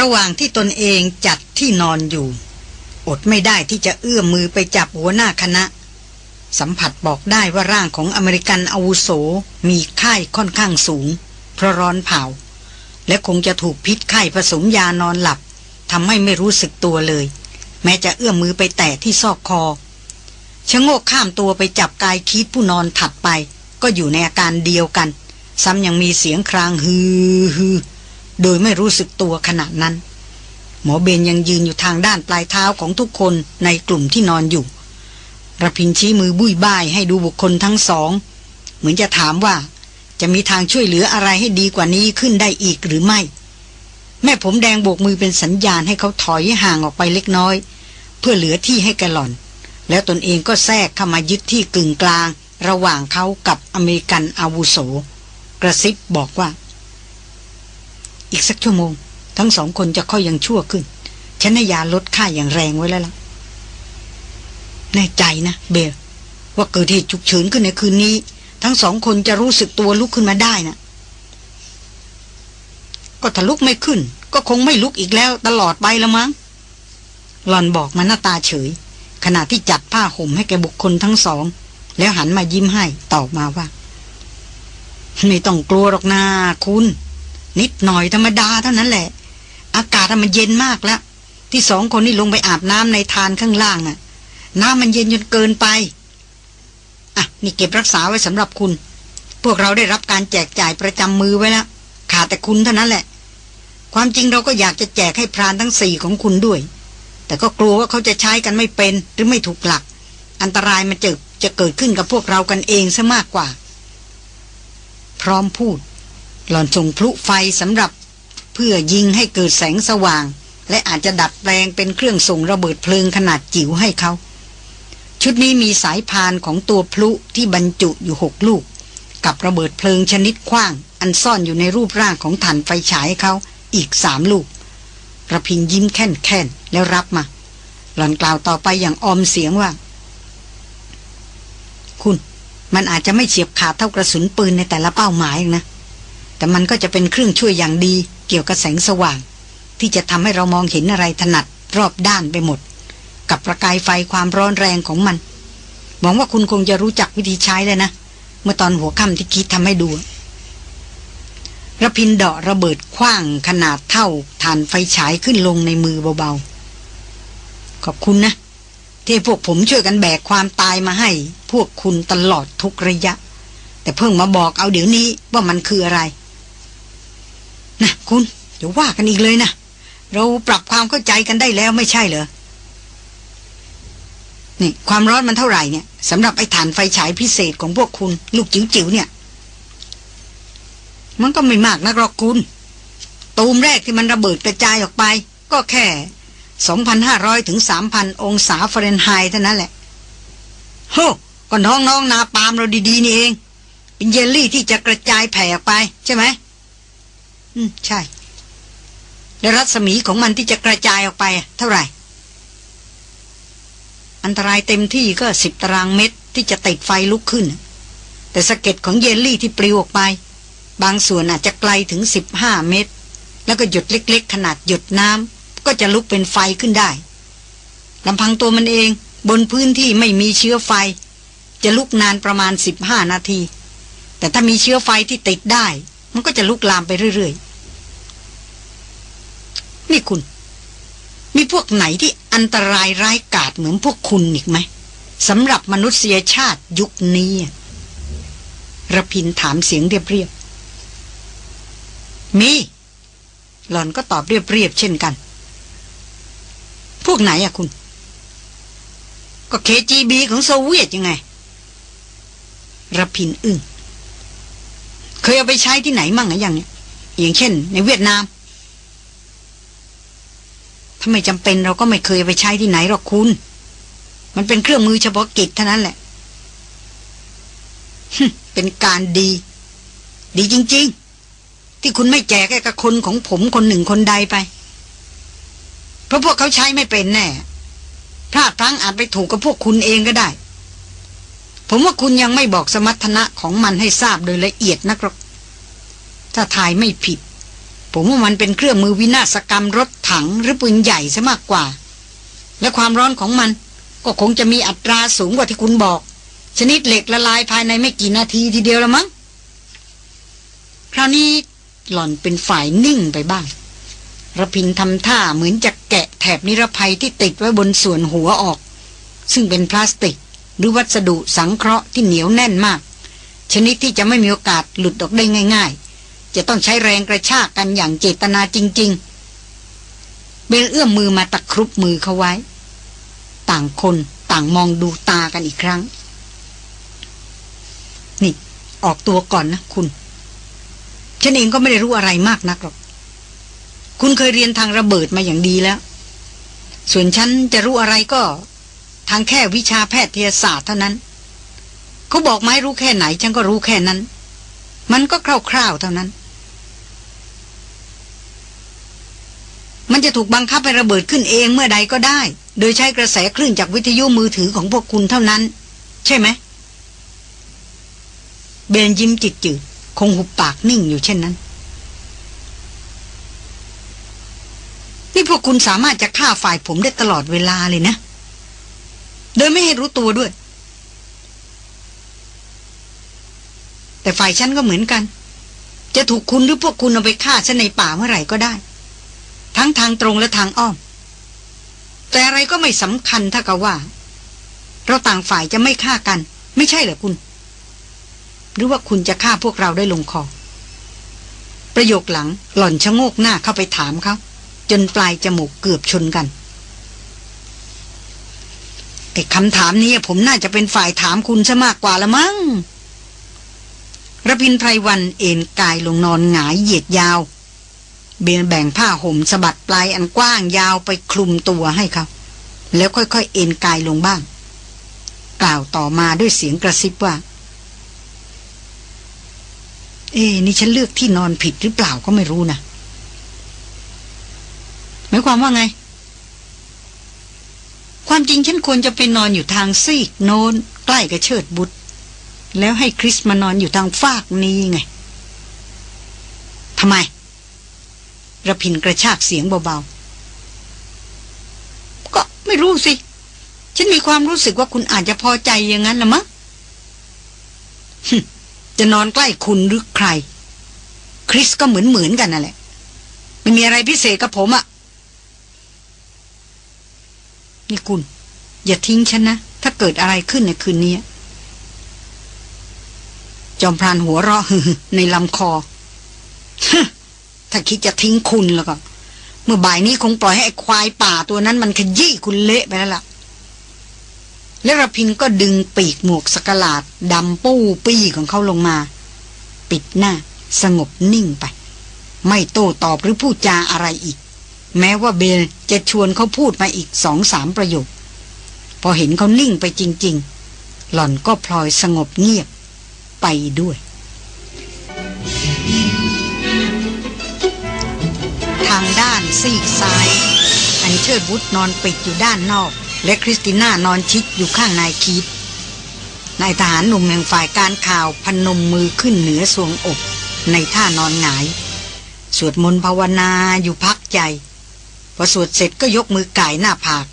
ระหว่างที่ตนเองจัดที่นอนอยู่ อดไม่ได้ที่จะเอื้อมมือไปจับหัวหน้าคณะ สัมผัสบอกได้ว่าร่างของอเมริกันอาวุโสมีไข้ค่อนข้างสูง เพราะร้อนเผา และคงจะถูกพิษไข้ผสมยานอนหลับทำให้ไม่รู้สึกตัวเลย แม้จะเอื้อมมือไปแตะที่ซอกคอชะโงกข้ามตัวไปจับกายคิดผู้นอนถัดไป ก็อยู่ในอาการเดียวกัน ซ้ำยังมีเสียงครางฮือฮือ โดยไม่รู้สึกตัวขณะนั้น หมอเบนยังยืนอยู่ทางด้านปลายเท้าของทุกคนในกลุ่มที่นอนอยู่ระพินชี้มือบุ้ยบ้ายให้ดูบุคคลทั้งสอง เหมือนจะถามว่า จะมีทางช่วยเหลืออะไรให้ดีกว่านี้ขึ้นได้อีกหรือไม่ แม่ผมแดงโบกมือเป็นสัญญาณให้เขาถอยห่างออกไปเล็กน้อย เพื่อเหลือที่ให้แกหล่อน แล้วตนเองก็แทรกเข้ามายึดที่กึ่งกลาง ระหว่างเขากับอเมริกันอาวุโส กระซิบบอกว่า อีกสักชั่วโมง ทั้งสองคนจะค่อยยังชั่วขึ้น ฉันให้ยาลดค่าอย่างแรงไว้แล้วล่ะ แน่ใจนะเบลว่าเกิดเหตุฉุกเฉินขึ้นในคืนนี้ ทั้งสองคนจะรู้สึกตัวลุกขึ้นมาได้นะก็ถ้าลุกไม่ขึ้น ก็คงไม่ลุกอีกแล้วตลอดไปละมั้งหลอนบอกมาหน้าตาเฉย ขณะที่จัดผ้าห่มให้แกบุคคลทั้งสอง แล้วหันมายิ้มให้ตอบมาว่า ไม่ต้องกลัวหรอกนาคุณ นิดหน่อยธรรมดาเท่านั้นแหละ อากาศมันเย็นมากแล้ว ที่สองคนนี่ลงไปอาบน้ำในทานข้างล่างน่ะ น้ำมันเย็นจนเกินไป อะ นี่เก็บรักษาไว้สำหรับคุณ พวกเราได้รับการแจกจ่ายประจำมือไว้แล้ว ขาดแต่คุณเท่านั้นแหละ ความจริงเราก็อยากจะแจกให้พรานทั้งสี่ของคุณด้วย แต่ก็กลัวว่าเขาจะใช้กันไม่เป็นหรือไม่ถูกหลัก อันตรายมันจะจะเกิดขึ้นกับพวกเรากันเองซะมากกว่า พร้อมพูด หล่อนส่งพลุไฟสำหรับเพื่อยิงให้เกิดแสงสว่าง และอาจจะดัดแปลงเป็นเครื่องส่งระเบิดเพลิงขนาดจิ๋วให้เขา ชุดนี้มีสายพานของตัวพลุที่บรรจุอยู่หกลูก กับระเบิดเพลิงชนิดคว้าง อันซ่อนอยู่ในรูปร่างของถ่านไฟฉายเขาอีกสามลูกระพินยิ้มแค่นแค่นแล้วรับมา หล่อนกล่าวต่อไปอย่างออมเสียงว่า คุณ มันอาจจะไม่เฉียบขาดเท่ากระสุนปืนในแต่ละเป้าหมายนะ แต่มันก็จะเป็นเครื่องช่วยอย่างดีเกี่ยวกับแสงสว่าง ที่จะทำให้เรามองเห็นอะไรถนัดรอบด้านไปหมด กับประกายไฟความร้อนแรงของมันหวังว่าคุณคงจะรู้จักวิธีใช้เลยนะ เมื่อตอนหัวค่ำที่คิดทำให้ดูระพินเดาะระเบิดคว้างขนาดเท่าฐานไฟฉายขึ้นลงในมือเบาๆ ขอบคุณนะ ที่พวกผมช่วยกันแบกความตายมาให้ พวกคุณตลอดทุกระยะ แต่เพิ่งมาบอกเอาเดี๋ยวนี้ว่ามันคืออะไร นะคุณอย่าว่ากันอีกเลยนะเราปรับความเข้าใจกันได้แล้วไม่ใช่เหรอนี่ความร้อนมันเท่าไหร่เนี่ยสำหรับไอ้ฐานไฟฉายพิเศษของพวกคุณ ลูกจิ๋วๆเนี่ย มันก็ไม่มากนักหรอกคุณ ตูมแรกที่มันระเบิดกระจายออกไป ก็แค่ 2,500 ถึง 3,000 องศาเฟรนไฮต์เท่านั้นแหละโฮก็น้องๆนาปาล์มเราดีๆนี่เอง เป็นเยลลี่ที่จะกระจายแผ่ออกไป ใช่ไหม อืม ใช่ แล้วรัศมีของมันที่จะกระจายออกไป เท่าไหร่ อันตรายเต็มที่ก็สิบตารางเมตรที่จะติดไฟลุกขึ้น แต่สะเก็ดของเยลลี่ที่ปลิวออกไป บางส่วนอาจจะไกลถึงสิบห้าเมตร แล้วก็หยดเล็ก ๆ ขนาดหยดน้ำก็จะลุกเป็นไฟขึ้นได้ลำพังตัวมันเอง บนพื้นที่ไม่มีเชื้อไฟ จะลุกนานประมาณสิบห้านาที แต่ถ้ามีเชื้อไฟที่ติดได้ มันก็จะลุกลามไปเรื่อยๆ นี่คุณ มีพวกไหนที่อันตรายร้ายกาจเหมือนพวกคุณอีกไหมสำหรับมนุษยชาติยุคนี้ระพินถามเสียงเรียบๆ มี หล่อนก็ตอบเรียบๆเช่นกัน พวกไหนอะคุณ ก็เคจีบีของโซเวียตยังไงระพินอึง้ง เคยเอาไปใช้ที่ไหนมั่งอะอย่างเนี้ยอย่างเช่น ในเวียดนามถ้าไม่จำเป็นเราก็ไม่เคยไปใช้ที่ไหนหรอกคุณ มันเป็นเครื่องมือเฉพาะกิจเท่านั้นแหละ เป็นการดี ดีจริง ๆ ที่คุณไม่แจกแค่กับคนของผมคนหนึ่งคนใดไป เพราะพวกเขาใช้ไม่เป็นแน่ พลาดพลั้งอาจไปถูกกับพวกคุณเองก็ได้ ผมว่าคุณยังไม่บอกสมรรถนะของมันให้ทราบโดยละเอียดนักหรอก ถ้าทายไม่ผิด ผมว่ามันเป็นเครื่องมือวินาศกรรมรถถังหรือปืนใหญ่ซะมากกว่า และความร้อนของมัน ก็คงจะมีอัตราสูงกว่าที่คุณบอก ชนิดเหล็กละลายภายในไม่กี่นาทีทีเดียวละมั้ง คราวนี้หล่อนเป็นฝ่ายนิ่งไปบ้างระพินทำท่าเหมือนจะแกะแถบนิรภัยที่ติดไว้บนส่วนหัวออก ซึ่งเป็นพลาสติก หรือวัสดุสังเคราะห์ที่เหนียวแน่นมาก ชนิดที่จะไม่มีโอกาสหลุดออกได้ง่าย ๆ จะต้องใช้แรงกระชากกันอย่างเจตนาจริง ๆ เบลเอื้อมมือมาตะครุบมือเขาไว้ ต่างคนต่างมองดูตากันอีกครั้ง นี่ ออกตัวก่อนนะคุณ ฉันเองก็ไม่ได้รู้อะไรมากนักหรอก คุณเคยเรียนทางระเบิดมาอย่างดีแล้ว ส่วนฉันจะรู้อะไรก็ ทางแค่วิชาแพทยศาสตร์เท่านั้น เขาบอกไม้รู้แค่ไหน ฉันก็รู้แค่นั้น มันก็คร่าวๆเท่านั้น มันจะถูกบังคับให้ระเบิดขึ้นเองเมื่อใดก็ได้ โดยใช้กระแสคลื่นจากวิทยุมือถือของพวกคุณเท่านั้น ใช่ไหมเบนยิ้มจิตจืดคงหุบปากนิ่งอยู่เช่นนั้น นี่พวกคุณสามารถจะฆ่าฝ่ายผมได้ตลอดเวลาเลยนะ โดยไม่ให้รู้ตัวด้วย แต่ฝ่ายฉันก็เหมือนกัน จะถูกคุณหรือพวกคุณเอาไปฆ่าฉันในป่าเมื่อไหร่ก็ได้ ทั้งทางตรงและทางอ้อม แต่อะไรก็ไม่สำคัญถ้ากับว่า เราต่างฝ่ายจะไม่ฆ่ากัน ไม่ใช่เหรอคุณ หรือว่าคุณจะฆ่าพวกเราได้ลงคอประโยคหลังหล่อนชะโงกหน้าเข้าไปถามเขาจนปลายจมูกเกือบชนกัน ไอ้คำถามนี้ผมน่าจะเป็นฝ่ายถามคุณซะมากกว่าละมั้งระพินไพรวันเอนกายลงนอนหงายเหยียดยาว เบนแบ่งผ้าห่มสะบัดปลายอันกว้างยาวไปคลุมตัวให้เขา แล้วค่อยๆ เอนกายลงบ้าง กล่าวต่อมาด้วยเสียงกระซิบว่า เอ้นี่ฉันเลือกที่นอนผิดหรือเปล่าก็ไม่รู้นะหมายความว่าไง ความจริงฉันควรจะไปนอนอยู่ทางซีกโน้นใกล้กับเชิดบุตร แล้วให้คริสมานอนอยู่ทางฟากนี้ไงทำไมระพินกระชากเสียงเบาๆ ก็ไม่รู้สิ ฉันมีความรู้สึกว่าคุณอาจจะพอใจอย่างนั้นละมั้งจะนอนใกล้คุณหรือใคร คริสก็เหมือนเหมือนกันนั่นแหละ ไม่มีอะไรพิเศษกับผมอะ นี่คุณ อย่าทิ้งฉันนะ ถ้าเกิดอะไรขึ้นในคืนนี้ จอมพรานหัวเราะในลำคอถ้าคิดจะทิ้งคุณแล้วก็ เมื่อบ่ายนี้คงปล่อยให้ควายป่าตัวนั้นมันขยี้คุณเละไปแล้วล่ะและระพินก็ดึงปีกหมวกสกลาดดำปู้ปี้ของเขาลงมา ปิดหน้า สงบนิ่งไป ไม่โต้ตอบหรือพูดจาอะไรอีก แม้ว่าเบลจะชวนเขาพูดมาอีกสองสามประโยค พอเห็นเขานิ่งไปจริง ๆ หล่อนก็พลอยสงบเงียบไปด้วย ทางด้านซีกซ้าย อันเชิดวุฒนอนปิดอยู่ด้านนอก และคริสติน่านอนชิดอยู่ข้างนายคีดนายทหารหนุ่มแห่งฝ่ายการข่าวพนมมือขึ้นเหนือสวงอก ในท่านอนหงาย สวดมนต์ภาวนาอยู่พักใจ อสวดเสร็จก็ยกมือไก่หน้าผาก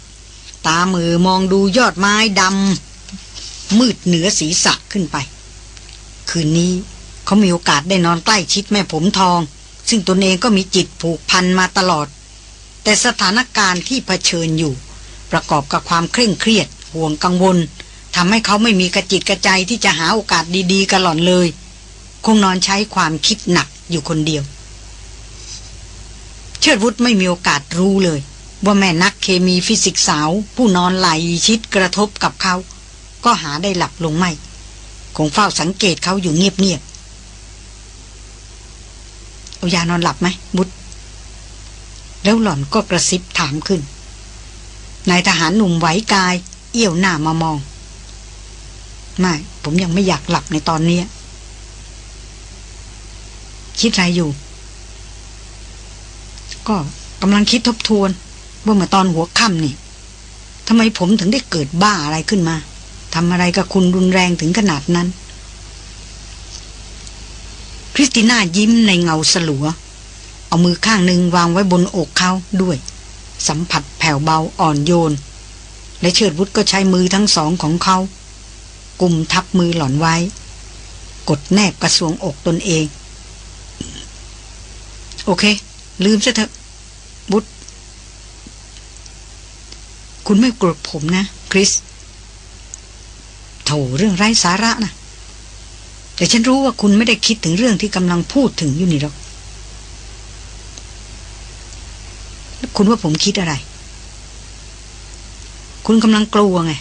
ตามือมองดูยอดไม้ดำมืดเหนือศีรษะขึ้นไป คืนนี้เขามีโอกาสได้นอนใกล้ชิดแม่ผมทอง ซึ่งตนเองก็มีจิตผูกพันมาตลอด แต่สถานการณ์ที่เผชิญอยู่ ประกอบกับความเคร่งเครียด ห่วงกังวลทำให้เขาไม่มีกระจิตกระใจที่จะหาโอกาสดีๆกันหล่อนเลย คงนอนใช้ความคิดหนักอยู่คนเดียว เชิดวุฒไม่มีโอกาสรู้เลย ว่าแม่นักเคมีฟิสิกสาว ผู้นอนไหลชิดกระทบกับเขา ก็หาได้หลับลงไม่ คงเฝ้าสังเกตเขาอยู่เงียบๆเอายานอนหลับไหมบุตรแล้วหล่อนก็กระซิบถามขึ้นนายทหารหนุ่มไหวกาย เอี้ยวหน้ามามอง ไม่ผมยังไม่อยากหลับในตอนนี้ คิดอะไรอยู่ ก็กำลังคิดทบทวนว่าเมื่อตอนหัวค่ำนี่ทำไมผมถึงได้เกิดบ้าอะไรขึ้นมาทำอะไรกับคุณรุนแรงถึงขนาดนั้น คริสติน่ายิ้มในเงาสลัว เอามือข้างหนึ่งวางไว้บนอกเขาด้วย สัมผัสแผ่วเบาอ่อนโยน และเชิดวุฒก็ใช้มือทั้งสองของเขากุมทับมือหล่อนไว้ กดแนบกระสวงอกตนเอง โอเค ลืมซะเถอะ บุตรคุณไม่โกรธผมนะ คริสโถเรื่องไร้สาระนะแต่ฉันรู้ว่าคุณไม่ได้คิดถึงเรื่องที่กำลังพูดถึงอยู่นี่หรอกคุณว่าผมคิดอะไร คุณกำลังกลัวไง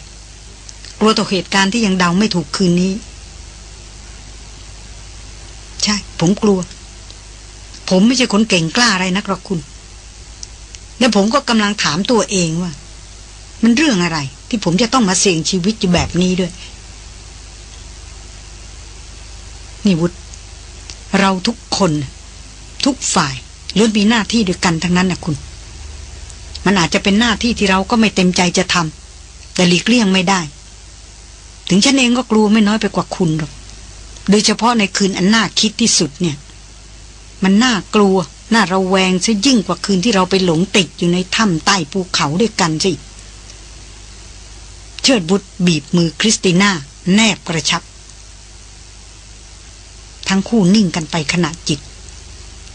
กลัวต่อเหตุการณ์ที่ยังเดาไม่ถูกคืนนี้ ใช่ ผมกลัว ผมไม่ใช่คนเก่งกล้าอะไรนักหรอกคุณ และผมก็กำลังถามตัวเองว่า มันเรื่องอะไร ที่ผมจะต้องมาเสี่ยงชีวิตอยู่แบบนี้ด้วย นี่วุฒเราทุกคน ทุกฝ่ายล้วนมีหน้าที่ด้วยกันทั้งนั้นนะคุณ มันอาจจะเป็นหน้าที่ที่เราก็ไม่เต็มใจจะทำแต่หลีกเลี่ยงไม่ได้ ถึงฉันเองก็กลัวไม่น้อยไปกว่าคุณหรอกโดยเฉพาะในคืนอันน่าคิดที่สุดเนี่ย มันน่ากลัว น่าระแวงซะยิ่งกว่าคืนที่เราไปหลงติดอยู่ในถ้ำใต้ภูเขาด้วยกันสิเชิดบุตรบีบมือคริสติน่าแนบกระชับ ทั้งคู่นิ่งกันไปขณะจิต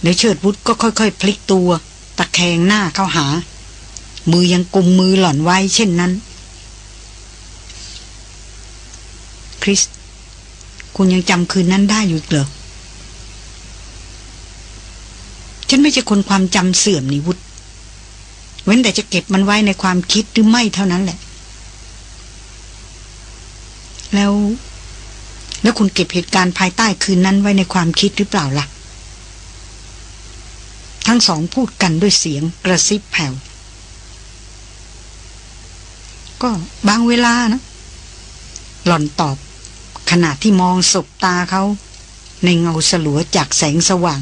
แล้วเชิดบุตรก็ค่อยๆ พลิกตัว ตะแคงหน้าเข้าหา มือยังกุมมือหล่อนไว้เช่นนั้น คริส คุณยังจำคืนนั้นได้อยู่เหรอ ฉันไม่ใช่คนความจำเสื่อมนี่วุฒเว้นแต่จะเก็บมันไว้ในความคิดหรือไม่เท่านั้นแหละ แล้ว แล้วคุณเก็บเหตุการณ์ภายใต้คืนนั้นไว้ในความคิดหรือเปล่าละ่ะ ทั้งสองพูดกันด้วยเสียงกระซิบแผ่ว ก็บางเวลานะ หล่อนตอบ ขณะที่มองศบตาเขา ในเงาสลัวจากแสงสว่าง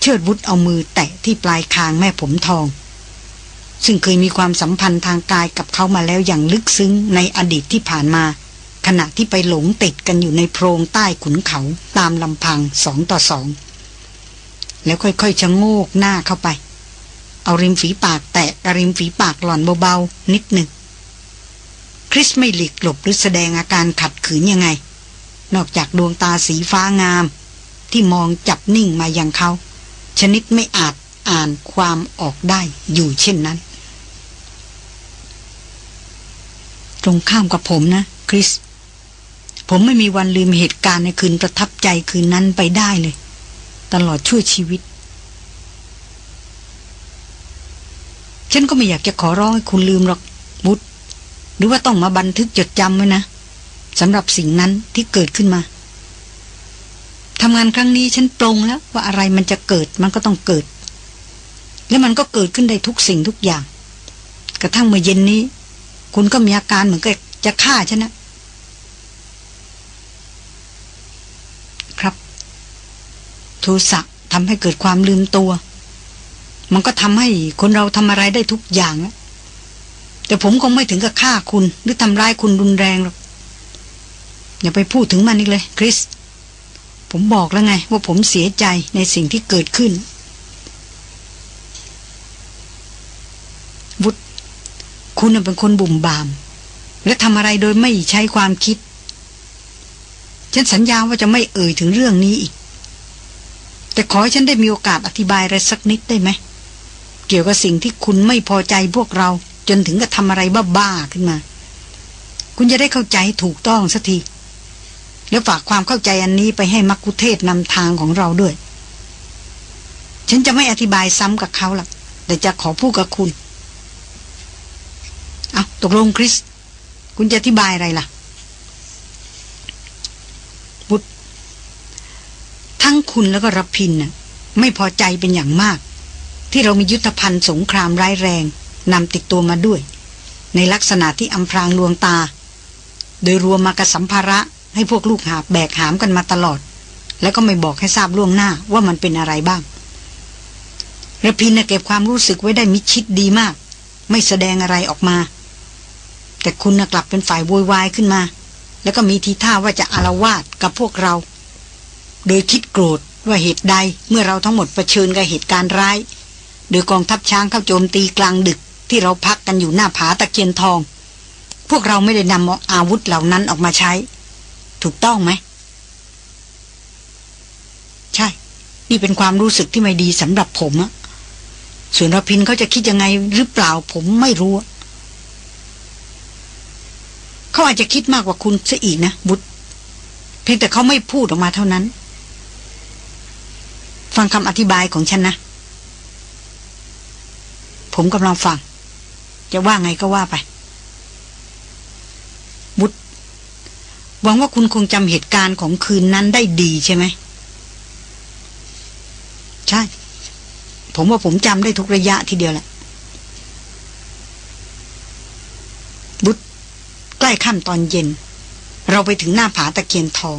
เชิดวุฒเอามือแตะที่ปลายคางแม่ผมทอง ซึ่งเคยมีความสัมพันธ์ทางกายกับเขามาแล้วอย่างลึกซึ้งในอดีตที่ผ่านมา ขณะที่ไปหลงติดกันอยู่ในโพรงใต้ขุนเขาตามลำพังสองต่อสอง แล้วค่อยๆชะโงกหน้าเข้าไป เอาริมฝีปากแตะกระริมฝีปากหล่อนเบาๆนิดหนึ่งคริสไม่หลีกหลบหรือแสดงอาการขัดขืนยังไง นอกจากดวงตาสีฟ้างาม ที่มองจับนิ่งมายังเขา ชนิดไม่อาจอ่านความออกได้อยู่เช่นนั้น ตรงข้ามกับผมนะ คริส ผมไม่มีวันลืมเหตุการณ์ในคืนประทับใจคืนนั้นไปได้เลย ตลอดช่วยชีวิต ฉันก็ไม่อยากจะขอร้องให้คุณลืมหรอกบุตรหรือว่าต้องมาบันทึกจดจำไว้นะสำหรับสิ่งนั้นที่เกิดขึ้นมา ทำงานครั้งนี้ฉันปรงแล้ว ว่าอะไรมันจะเกิดมันก็ต้องเกิด แล้วมันก็เกิดขึ้นได้ทุกสิ่งทุกอย่าง กระทั่งเมื่อเย็นนี้ คุณก็มีอาการเหมือนกับจะฆ่าฉันนะครับ โทสะทำให้เกิดความลืมตัว มันก็ทำให้คนเราทำอะไรได้ทุกอย่างแต่ผมคงไม่ถึงกับฆ่าคุณ หรือทำร้ายคุณรุนแรงหรอกอย่าไปพูดถึงมันอีกเลย คริส ผมบอกแล้วไง ว่าผมเสียใจในสิ่งที่เกิดขึ้น วุฒคุณเป็นคนบุ่มบาม และทำอะไรโดยไม่ใช้ความคิด ฉันสัญญาว่าจะไม่เอ่ยถึงเรื่องนี้อีก แต่ขอให้ฉันได้มีโอกาสอธิบายอะไรสักนิดได้ไหม เกี่ยวกับสิ่งที่คุณไม่พอใจพวกเรา จนถึงกับทำอะไรบ้าๆขึ้นมา คุณจะได้เข้าใจถูกต้องสักที แล้วฝากความเข้าใจอันนี้ไปให้มักคุเทศนำทางของเราด้วย ฉันจะไม่อธิบายซ้ำกับเขาหรอกแต่จะขอพูดกับคุณ เอาตกลงคริส คุณจะอธิบายอะไรล่ะ บุตรทั้งคุณแล้วก็รพินน่ะ ไม่พอใจเป็นอย่างมาก ที่เรามียุทธภัณฑ์สงครามร้ายแรงนำติดตัวมาด้วย ในลักษณะที่อำพรางลวงตา โดยรวมมากับสัมภาระ ให้พวกลูกหาบแบกหามกันมาตลอด แล้วก็ไม่บอกให้ทราบล่วงหน้าว่ามันเป็นอะไรบ้างระพินเก็บความรู้สึกไว้ได้มิชิดดีมาก ไม่แสดงอะไรออกมา แต่คุณกลับเป็นฝ่ายโวยวายขึ้นมา แล้วก็มีทีท่าว่าจะอารวาสกับพวกเรา โดยคิดโกรธว่าเหตุใดเมื่อเราทั้งหมดเผชิญกับเหตุการณ์ร้าย โดยกองทัพช้างเข้าโจมตีกลางดึกที่เราพักกันอยู่หน้าผาตะเคียนทอง พวกเราไม่ได้นำอาวุธเหล่านั้นออกมาใช้ ถูกต้องไหม ใช่ นี่เป็นความรู้สึกที่ไม่ดีสำหรับผมอะส่วนรพินเขาจะคิดยังไงหรือเปล่าผมไม่รู้ เขาอาจจะคิดมากกว่าคุณซะอีกนะบุตร เพียงแต่เขาไม่พูดออกมาเท่านั้น ฟังคำอธิบายของฉันนะ ผมกำลังฟัง จะว่าไงก็ว่าไป บุตร หวังว่าคุณคงจำเหตุการณ์ของคืนนั้นได้ดีใช่ไหม ใช่ ผมว่าผมจำได้ทุกระยะทีเดียวแหละ บุตรใกล้ค่ำตอนเย็น เราไปถึงหน้าผาตะเคียนทอง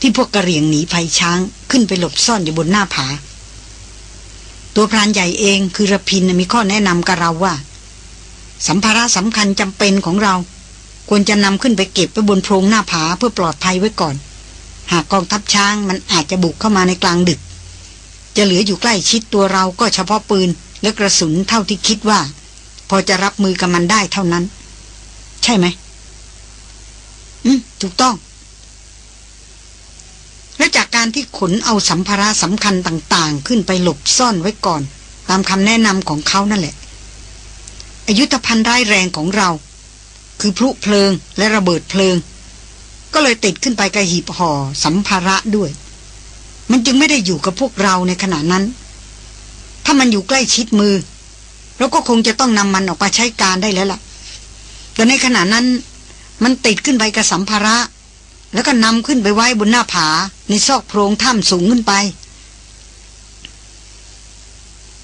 ที่พวกกระเหรี่ยงหนีภัยช้างขึ้นไปหลบซ่อนอยู่บนหน้าผา ตัวพรานใหญ่เองคือระพินมีข้อแนะนำกับเราว่า สัมภาระสำคัญจำเป็นของเรา ควรจะนำขึ้นไปเก็บไว้บนโพรงหน้าผาเพื่อปลอดภัยไว้ก่อน หากกองทัพช้างมันอาจจะบุกเข้ามาในกลางดึก จะเหลืออยู่ใกล้ชิดตัวเราก็เฉพาะปืน และกระสุนเท่าที่คิดว่า พอจะรับมือกับมันได้เท่านั้น ใช่ไหม อืมถูกต้อง และจากการที่ขนเอาสัมภาระสำคัญต่างๆ ขึ้นไปหลบซ่อนไว้ก่อน ตามคำแนะนำของเขานั่นแหละอายุธภัณฑ์ร้ายแรงของเรา คือพลุเพลิงและระเบิดเพลิง ก็เลยติดขึ้นไปกระหีบห่อสัมภาระด้วย มันจึงไม่ได้อยู่กับพวกเราในขณะนั้น ถ้ามันอยู่ใกล้ชิดมือเราก็คงจะต้องนำมันออกมาใช้การได้แล้วล่ะ แต่ในขณะนั้น มันติดขึ้นไปกับสัมภาระ แล้วก็นำขึ้นไปไว้บนหน้าผา ในซอกโพรงถ้ำสูงขึ้นไป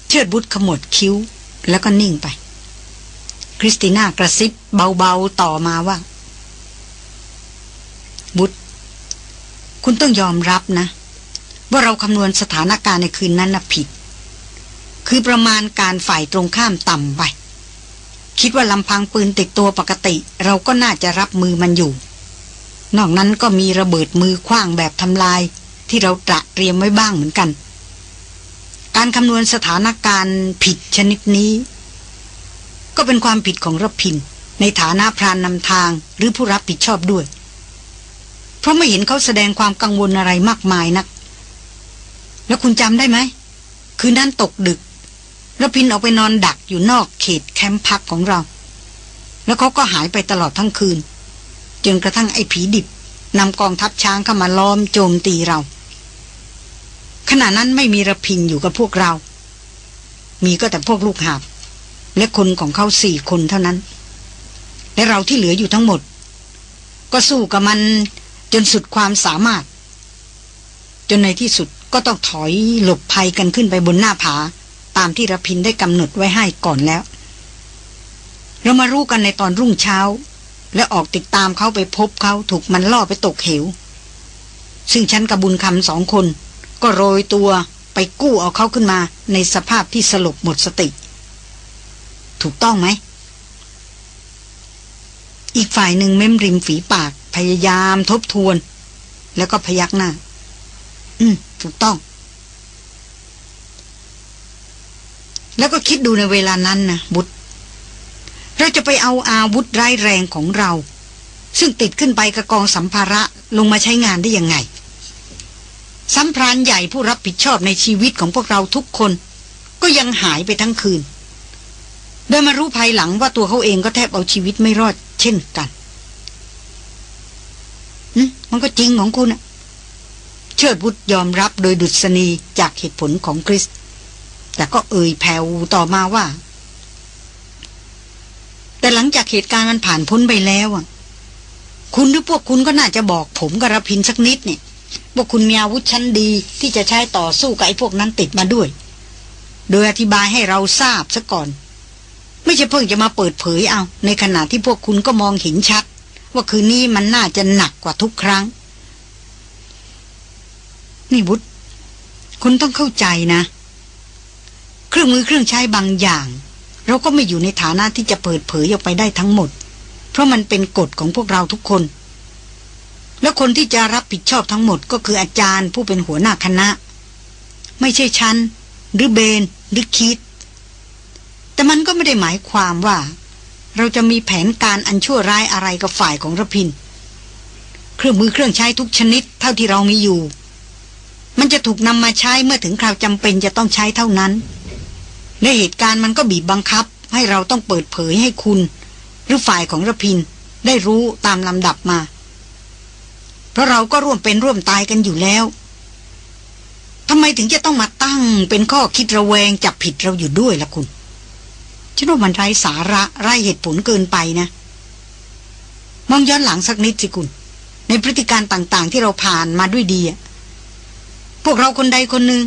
เชิดบุตรขมวดคิ้วแล้วก็นิ่งไป คริสติน่ากระซิบ เบาๆต่อมาว่า บุตร คุณต้องยอมรับนะ ว่าเราคำนวณสถานการณ์ในคืนนั้นน่ะผิด คือประมาณการฝ่ายตรงข้ามต่ำไป คิดว่าลำพังปืนติดตัวปกติ เราก็น่าจะรับมือมันอยู่ นอกนั้นก็มีระเบิดมือคว้างแบบทำลาย ที่เราตระเตรียมไว้บ้างเหมือนกัน การคำนวณสถานการณ์ผิดชนิดนี้ก็เป็นความผิดของรพิน ในฐานะพรานนำทางหรือผู้รับผิดชอบด้วย เพราะไม่เห็นเขาแสดงความกังวลอะไรมากมายนัก แล้วคุณจำได้ไหม คืนนั้นตกดึกรพินออกไปนอนดักอยู่นอกเขตแคมป์พักของเรา แล้วเขาก็หายไปตลอดทั้งคืน จนกระทั่งไอ้ผีดิบนำกองทัพช้างเข้ามาล้อมโจมตีเรา ขณะนั้นไม่มีระพินอยู่กับพวกเรา มีก็แต่พวกลูกหาบ และคนของเขาสี่คนเท่านั้น และเราที่เหลืออยู่ทั้งหมด ก็สู้กับมันจนสุดความสามารถ จนในที่สุดก็ต้องถอยหลบภัยกันขึ้นไปบนหน้าผา ตามที่รพินได้กำหนดไว้ให้ก่อนแล้ว เรามารู้กันในตอนรุ่งเช้า และออกติดตามเขาไปพบเขาถูกมันล่อไปตกเหว ซึ่งฉันกับบุญคำสองคน ก็โรยตัวไปกู้เอาเขาขึ้นมาในสภาพที่สลบหมดสติ ถูกต้องไหม อีกฝ่ายหนึ่งเม้มริมฝีปาก พยายามทบทวน แล้วก็พยักหน้า อืม ถูกต้อง แล้วก็คิดดูในเวลานั้นนะบุตร เราจะไปเอาอาวุธร้ายแรงของเรา ซึ่งติดขึ้นไปกับกองสัมภาระลงมาใช้งานได้ยังไงสัมพรานใหญ่ผู้รับผิดชอบในชีวิตของพวกเราทุกคน ก็ยังหายไปทั้งคืน โดยมารู้ภายหลังว่าตัวเขาเองก็แทบเอาชีวิตไม่รอดเช่นกันมันก็จริงของคุณอะเชิดบุตรยอมรับโดยดุษณีจากเหตุผลของคริส แต่ก็เอ่ยแผ่วต่อมาว่า แต่หลังจากเหตุการณ์มันผ่านพ้นไปแล้วอะคุณหรือพวกคุณก็น่าจะบอกผมกับรพินสักนิดเนี่ยว่าคุณมีอาวุธชั้นดีที่จะใช้ต่อสู้กับไอ้พวกนั้นติดมาด้วย โดยอธิบายให้เราทราบซะก่อน ไม่ใช่เพิ่งจะมาเปิดเผยเอา ในขณะที่พวกคุณก็มองเห็นชัด ว่าคืนนี้มันน่าจะหนักกว่าทุกครั้ง นี่บุตรคุณต้องเข้าใจนะ เครื่องมือเครื่องใช้บางอย่าง เราก็ไม่อยู่ในฐานะที่จะเปิดเผยออกไปได้ทั้งหมด เพราะมันเป็นกฎของพวกเราทุกคน แล้วคนที่จะรับผิดชอบทั้งหมดก็คืออาจารย์ผู้เป็นหัวหน้าคณะ ไม่ใช่ฉันหรือเบนหรือคิด แต่มันก็ไม่ได้หมายความว่า เราจะมีแผนการอันชั่วร้ายอะไรกับฝ่ายของระพิน เครื่องมือเครื่องใช้ทุกชนิดเท่าที่เรามีอยู่ มันจะถูกนำมาใช้เมื่อถึงคราวจำเป็นจะต้องใช้เท่านั้นและเหตุการณ์มันก็บีบบังคับ ให้เราต้องเปิดเผยให้คุณ หรือฝ่ายของระพินได้รู้ตามลำดับมา เพราะเราก็ร่วมเป็นร่วมตายกันอยู่แล้วทำไมถึงจะต้องมาตั้งเป็นข้อคิดระแวงจับผิดเราอยู่ด้วยล่ะคุณ ฉันว่ามันไร้สาระไร้เหตุผลเกินไปนะ มองย้อนหลังสักนิดสิคุณ ในพฤติการต่างๆ ที่เราผ่านมาด้วยดีพวกเราคนใดคนหนึ่ง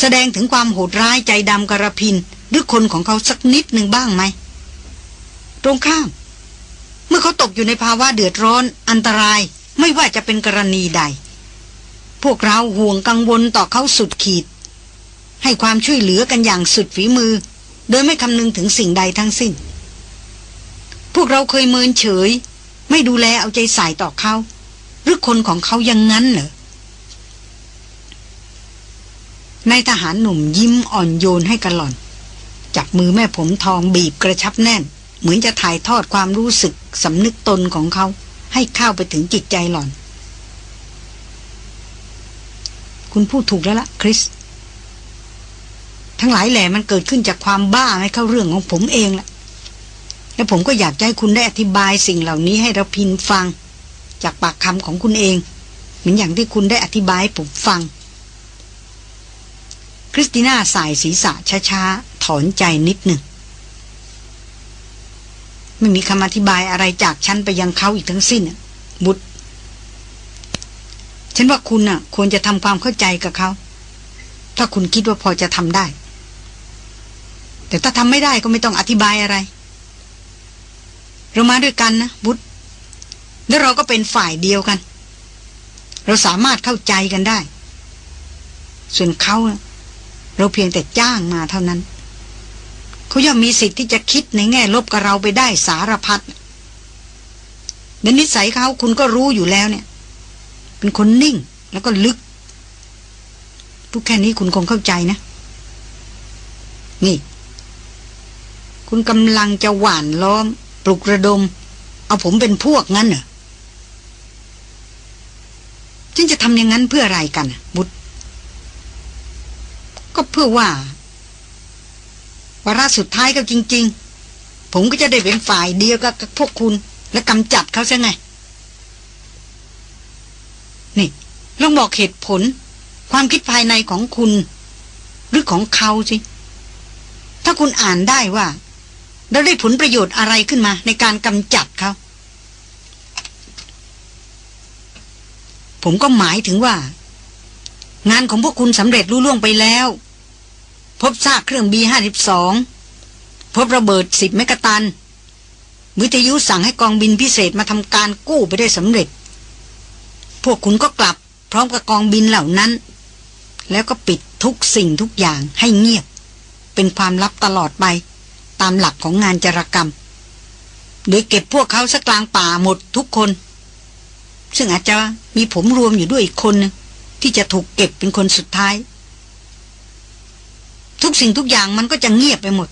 แสดงถึงความโหดร้ายใจดำกระพิน หรือคนของเขาสักนิดหนึ่งบ้างไหม ตรงข้าม เมื่อเขาตกอยู่ในภาวะเดือดร้อน อันตรายไม่ว่าจะเป็นกรณีใด พวกเราห่วงกังวลต่อเขาสุดขีด ให้ความช่วยเหลือกันอย่างสุดฝีมือ โดยไม่คำนึงถึงสิ่งใดทั้งสิ้น พวกเราเคยเมินเฉย ไม่ดูแลเอาใจใส่ต่อเขา หรือคนของเขายังงั้นเหรอนายทหารหนุ่มยิ้มอ่อนโยนให้กันหล่อน จับมือแม่ผมทองบีบกระชับแน่น เหมือนจะถ่ายทอดความรู้สึกสำนึกตนของเขา ให้เข้าไปถึงจิตใจหล่อน คุณพูดถูกแล้วละ่ะ คริส ทั้งหลายแหล่มันเกิดขึ้นจากความบ้าไม่เข้าเรื่องของผมเองละและผมก็อยากให้คุณได้อธิบายสิ่งเหล่านี้ให้เราพินฟัง จากปากคำของคุณเอง เหมือนอย่างที่คุณได้อธิบายให้ผมฟัง คริสติน่าสายศีรษะช้าๆ ถอนใจนิดหนึ่ง ไม่มีคำอธิบายอะไรจากฉันไปยังเขาอีกทั้งสิ้นบุตรฉันว่าคุณน่ะ ควรจะทำความเข้าใจกับเขา ถ้าคุณคิดว่าพอจะทำได้ แต่ถ้าทำไม่ได้ก็ไม่ต้องอธิบายอะไร เรามาด้วยกันนะบุตรแล้วเราก็เป็นฝ่ายเดียวกัน เราสามารถเข้าใจกันได้ ส่วนเขาเราเพียงแต่จ้างมาเท่านั้น เขาย่อมมีสิทธิ์ที่จะคิดในแง่ลบกับเราไปได้สารพัดในนิสัยเขาคุณก็รู้อยู่แล้วเนี่ย เป็นคนนิ่งแล้วก็ลึกพูดแค่นี้คุณคงเข้าใจนะ นี่ คุณกำลังจะหว่านล้อม ปลุกระดม เอาผมเป็นพวกงั้นเหรอฉันจะทำอย่างนั้นเพื่ออะไรกัน บุตร ก็เพื่อว่าวาระสุดท้ายก็จริง ๆ ผมก็จะได้เป็นฝ่ายเดียวกับพวกคุณ และกำจัดเขาใช่ไง นี่ลองบอกเหตุผล ความคิดภายในของคุณ หรือของเขาสิถ้าคุณอ่านได้ว่า เราได้ผลประโยชน์อะไรขึ้นมา ในการกำจัดเขาผมก็หมายถึงว่า งานของพวกคุณสำเร็จรุ่ล่วงไปแล้ว พบซากเครื่องบีห้าสิบสองพบระเบิดสิบเมกะตัน วิทยุสั่งให้กองบินพิเศษมาทำการกู้ไปได้สำเร็จ พวกคุณก็กลับ พร้อมกับกองบินเหล่านั้น แล้วก็ปิดทุกสิ่งทุกอย่างให้เงียบ เป็นความลับตลอดไป ตามหลักของงานจารกรรม โดยเก็บพวกเขาสักกลางป่าหมดทุกคน ซึ่งอาจจะมีผมรวมอยู่ด้วยอีกคนนึงที่จะถูกเก็บเป็นคนสุดท้าย ทุกสิ่งทุกอย่างมันก็จะเงียบไปหมด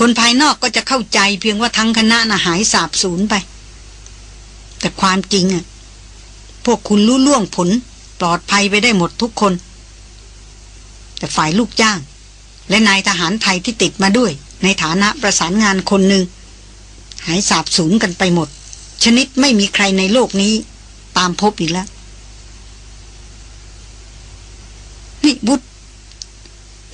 คนภายนอกก็จะเข้าใจเพียงว่าทั้งคณะน่ะหายสาบสูญไป แต่ความจริงอะพวกคุณรู้ล่วงผลปลอดภัยไปได้หมดทุกคน แต่ฝ่ายลูกจ้าง และนายทหารไทยที่ติดมาด้วย ในฐานะประสานงานคนหนึ่ง หายสาบสูญกันไปหมด ชนิดไม่มีใครในโลกนี้ ตามพบอีกแล้ว นี่บุตร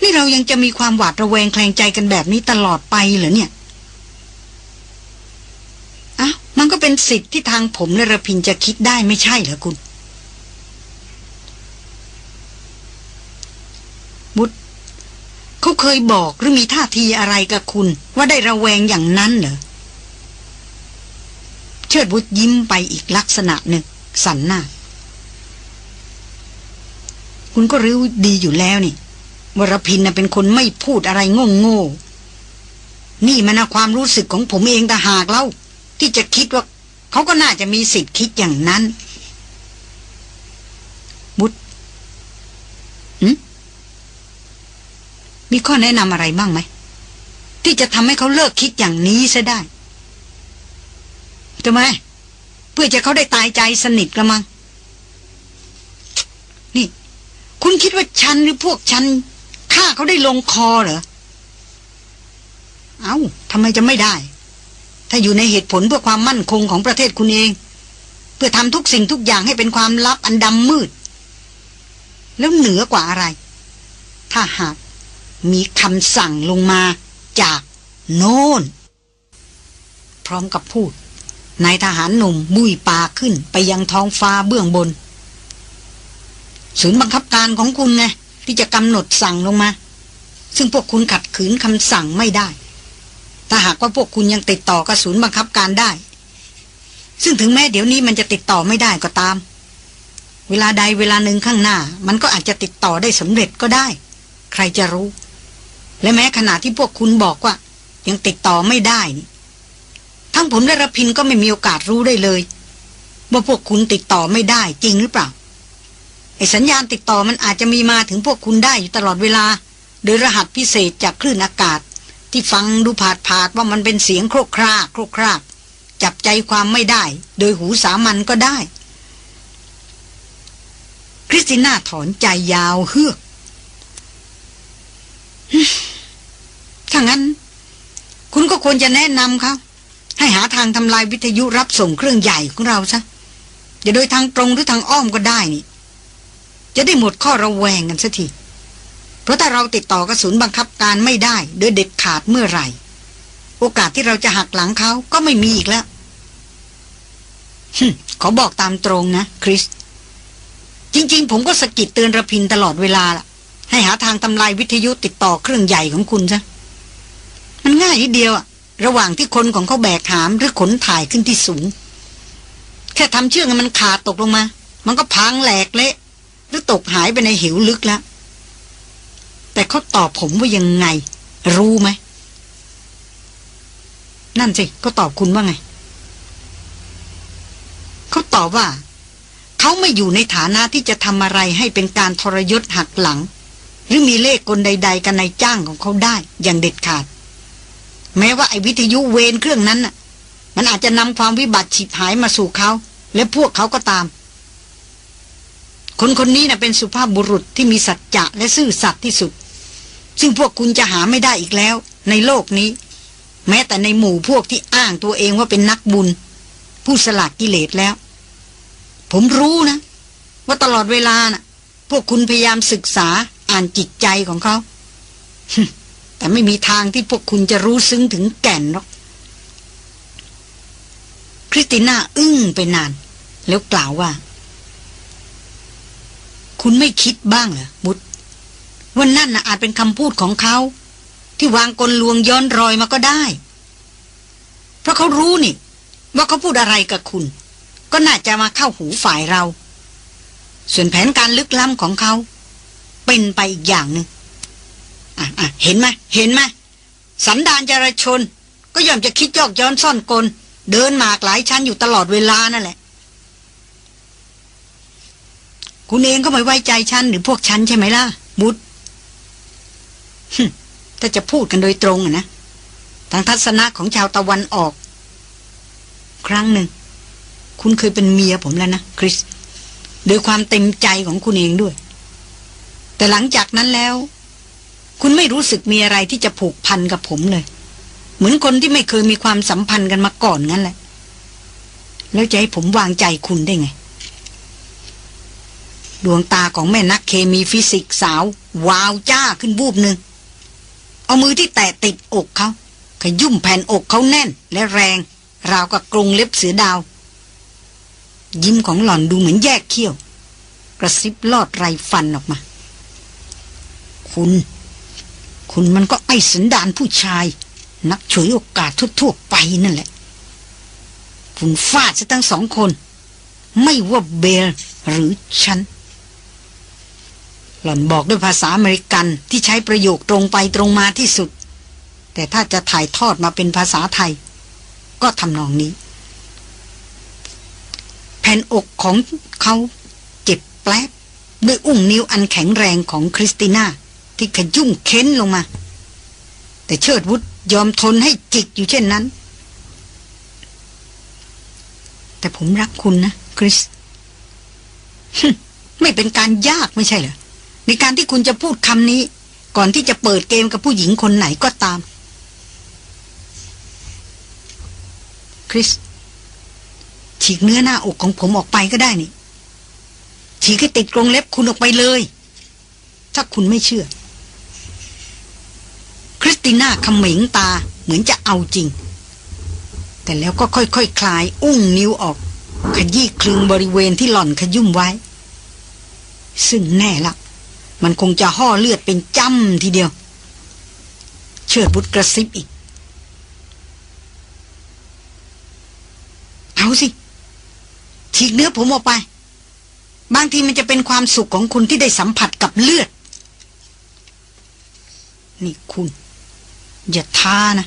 นี่เรายังจะมีความหวาดระแวงแคลงใจกันแบบนี้ตลอดไปเหรอเนี่ยอะมันก็เป็นสิทธิ์ที่ทางผมและระพินจะคิดได้ไม่ใช่เหรอคุณ บุตร เขาเคยบอกหรือมีท่าทีอะไรกับคุณ ว่าได้ระแวงอย่างนั้นเหรอ เชิดบุตรยิ้มไปอีกลักษณะหนึ่ง สันหน้า คุณก็รู้ดีอยู่แล้วนี่วรพินเป็นคนไม่พูดอะไรโง่โง่นี่มันความรู้สึกของผมเองแต่หากเล่าที่จะคิดว่าเขาก็น่าจะมีสิทธิ์คิดอย่างนั้น บุตร มีข้อแนะนำอะไรบ้างไหม ที่จะทำให้เขาเลิกคิดอย่างนี้ซะได้ทำไม เพื่อจะเขาได้ตายใจสนิทกระมัง นี่ คุณคิดว่าฉันหรือพวกฉันฆ่าเขาได้ลงคอเหรอ เอา้าทำไมจะไม่ได้ ถ้าอยู่ในเหตุผลเพื่อความมั่นคงของประเทศคุณเอง เพื่อทำทุกสิ่งทุกอย่างให้เป็นความลับอันดำมืด แล้วเหนือกว่าอะไร ถ้าหาก มีคำสั่งลงมาจากโน่นพร้อมกับพูดนายทหารหนุ่มบุยปาขึ้นไปยังท้องฟ้าเบื้องบน ศูนย์บังคับการของคุณไงที่จะกำหนดสั่งลงมา ซึ่งพวกคุณขัดขืนคำสั่งไม่ได้ ถ้าหากว่าพวกคุณยังติดต่อกับศูนย์บังคับการได้ ซึ่งถึงแม้เดี๋ยวนี้มันจะติดต่อไม่ได้ก็ตาม เวลาใดเวลาหนึ่งข้างหน้า มันก็อาจจะติดต่อได้สำเร็จก็ได้ ใครจะรู้ และแม้ขณะที่พวกคุณบอกว่า ยังติดต่อไม่ได้นี่ ทั้งผมและรพินก็ไม่มีโอกาสรู้ได้เลย ว่าพวกคุณติดต่อไม่ได้จริงหรือเปล่าไอสัญญาณติดต่อมันอาจจะมีมาถึงพวกคุณได้อยู่ตลอดเวลา โดยรหัสพิเศษจากคลื่นอากาศ ที่ฟังดูผาดผาดว่ามันเป็นเสียงโครกครากโครกครากจับใจความไม่ได้ โดยหูสามัญก็ได้ คริสติน่าถอนใจยาวเฮือก ถ้างั้น คุณก็ควรจะแนะนำเขาให้หาทางทำลายวิทยุรับส่งเครื่องใหญ่ของเราซะจะโดยทางตรงหรือทางอ้อมก็ได้นี่ จะได้หมดข้อระแวงกันสักทีเพราะถ้าเราติดต่อกระสุนบังคับการไม่ได้ โดยเด็ดขาดเมื่อไหร่ โอกาสที่เราจะหักหลังเขาก็ไม่มีอีกแล้วขอบอกตามตรงนะ คริส จริง ๆ ผมก็สกิดเตือนระพินตลอดเวลาล่ะ ให้หาทางทำลายวิทยุติดต่อเครื่องใหญ่ของคุณซะ มันง่ายนิดเดียวอะระหว่างที่คนของเขาแบกหามหรือขนถ่ายขึ้นที่สูง แค่ทำเชือกมันขาดตกลงมา มันก็พังแหลกเละ หรือตกหายไปในหิวลึกแล้วแต่เขาตอบผมว่ายังไง รู้ไหม นั่นสิเขาตอบคุณว่าไง เขาตอบว่า เขาไม่อยู่ในฐานะที่จะทำอะไรให้เป็นการทรยศหักหลัง หรือมีเลขกลใด ๆ กันในจ้างของเขาได้อย่างเด็ดขาด แม้ว่าไอ้วิทยุเวนเครื่องนั้นน่ะ มันอาจจะนำความวิบัติฉิบหายมาสู่เขา และพวกเขาก็ตาม คนคนนี้น่ะเป็นสุภาพบุรุษที่มีสัจจะและซื่อสัตย์ที่สุด ซึ่งพวกคุณจะหาไม่ได้อีกแล้ว ในโลกนี้ แม้แต่ในหมู่พวกที่อ้างตัวเองว่าเป็นนักบุญ ผู้สลดกิเลสแล้ว ผมรู้นะ ว่าตลอดเวลาน่ะ พวกคุณพยายามศึกษา อ่านจิตใจของเขา แต่ไม่มีทางที่พวกคุณจะรู้ซึ้งถึงแก่นหรอก คริสติน่าอึ้งไปนาน แล้วกล่าวว่า คุณไม่คิดบ้างเหรอมุดว่านั่นนะอาจเป็นคำพูดของเขา ที่วางกลลวงย้อนรอยมาก็ได้ เพราะเขารู้นี่ ว่าเขาพูดอะไรกับคุณ ก็น่าจะมาเข้าหูฝ่ายเรา ส่วนแผนการลึกล้ำของเขา เป็นไปอีกอย่างหนึ่งอะอะเห็นไหมเห็นไหมสันดานจราชน ก็ย่อมจะคิดยอกย้อนซ่อนกล เดินหมากหลายชั้นอยู่ตลอดเวลานั่นแหละ คุณเองก็ไม่ไว้ใจฉันหรือพวกฉันใช่ไหมล่ะ บุตรถ้าจะพูดกันโดยตรงนะทางทัศนะของชาวตะวันออก ครั้งหนึ่ง คุณเคยเป็นเมียผมแล้วนะคริสโดยความเต็มใจของคุณเองด้วย แต่หลังจากนั้นแล้ว คุณไม่รู้สึกมีอะไรที่จะผูกพันกับผมเลย เหมือนคนที่ไม่เคยมีความสัมพันธ์กันมาก่อนงั้นแหละ แล้วจะให้ผมวางใจคุณได้ไง ดวงตาของแม่นักเคมีฟิสิกสาว วาวจ้าขึ้นบูบหนึ่ง เอามือที่แตะติดอกเขาขยุ่มแผ่นอกเขาแน่น และแรง ราวกับกรงเล็บเสือดาว ยิ้มของหล่อนดูเหมือนแยกเขี้ยว กระซิบลอดไรฟันออกมา คุณ คุณมันก็ไอ้สันดานผู้ชาย นักฉวยโอกาสทั่วๆไปนั่นแหละ คุณฟาดซะทั้งสองคน ไม่ว่าเบลหรือฉัน หล่อนบอกด้วยภาษาอเมริกันที่ใช้ประโยคตรงไปตรงมาที่สุด แต่ถ้าจะถ่ายทอดมาเป็นภาษาไทย ก็ทำนองนี้ แผ่นอกของเขาเจ็บแปลบด้วยอุ้งนิ้วอันแข็งแรงของคริสติน่า ที่ขยุ่มเค้นลงมา แต่เชิดวุฒยอมทนให้จิกอยู่เช่นนั้น แต่ผมรักคุณนะคริสไม่เป็นการยากไม่ใช่เหรอในการที่คุณจะพูดคำนี้ ก่อนที่จะเปิดเกมกับผู้หญิงคนไหนก็ตาม คริส ฉีกเนื้อหน้าอกของผมออกไปก็ได้นี่ฉีกให้ติดกรงเล็บคุณออกไปเลย ถ้าคุณไม่เชื่อ คริสติน่าขมิงตาเหมือนจะเอาจริง แต่แล้วก็ค่อยๆคคลายอุ้งนิ้วออก ขยี้คลึงบริเวณที่หล่อนขยุ่มไว้ ซึ่งแน่ละ มันคงจะห่อเลือดเป็นจ้ำทีเดียว เชิดบุตรกระซิบอีก เอาสิฉีกเนื้อผมออกไป บางทีมันจะเป็นความสุขของคุณที่ได้สัมผัสกับเลือด นี่คุณ อย่าท้านะ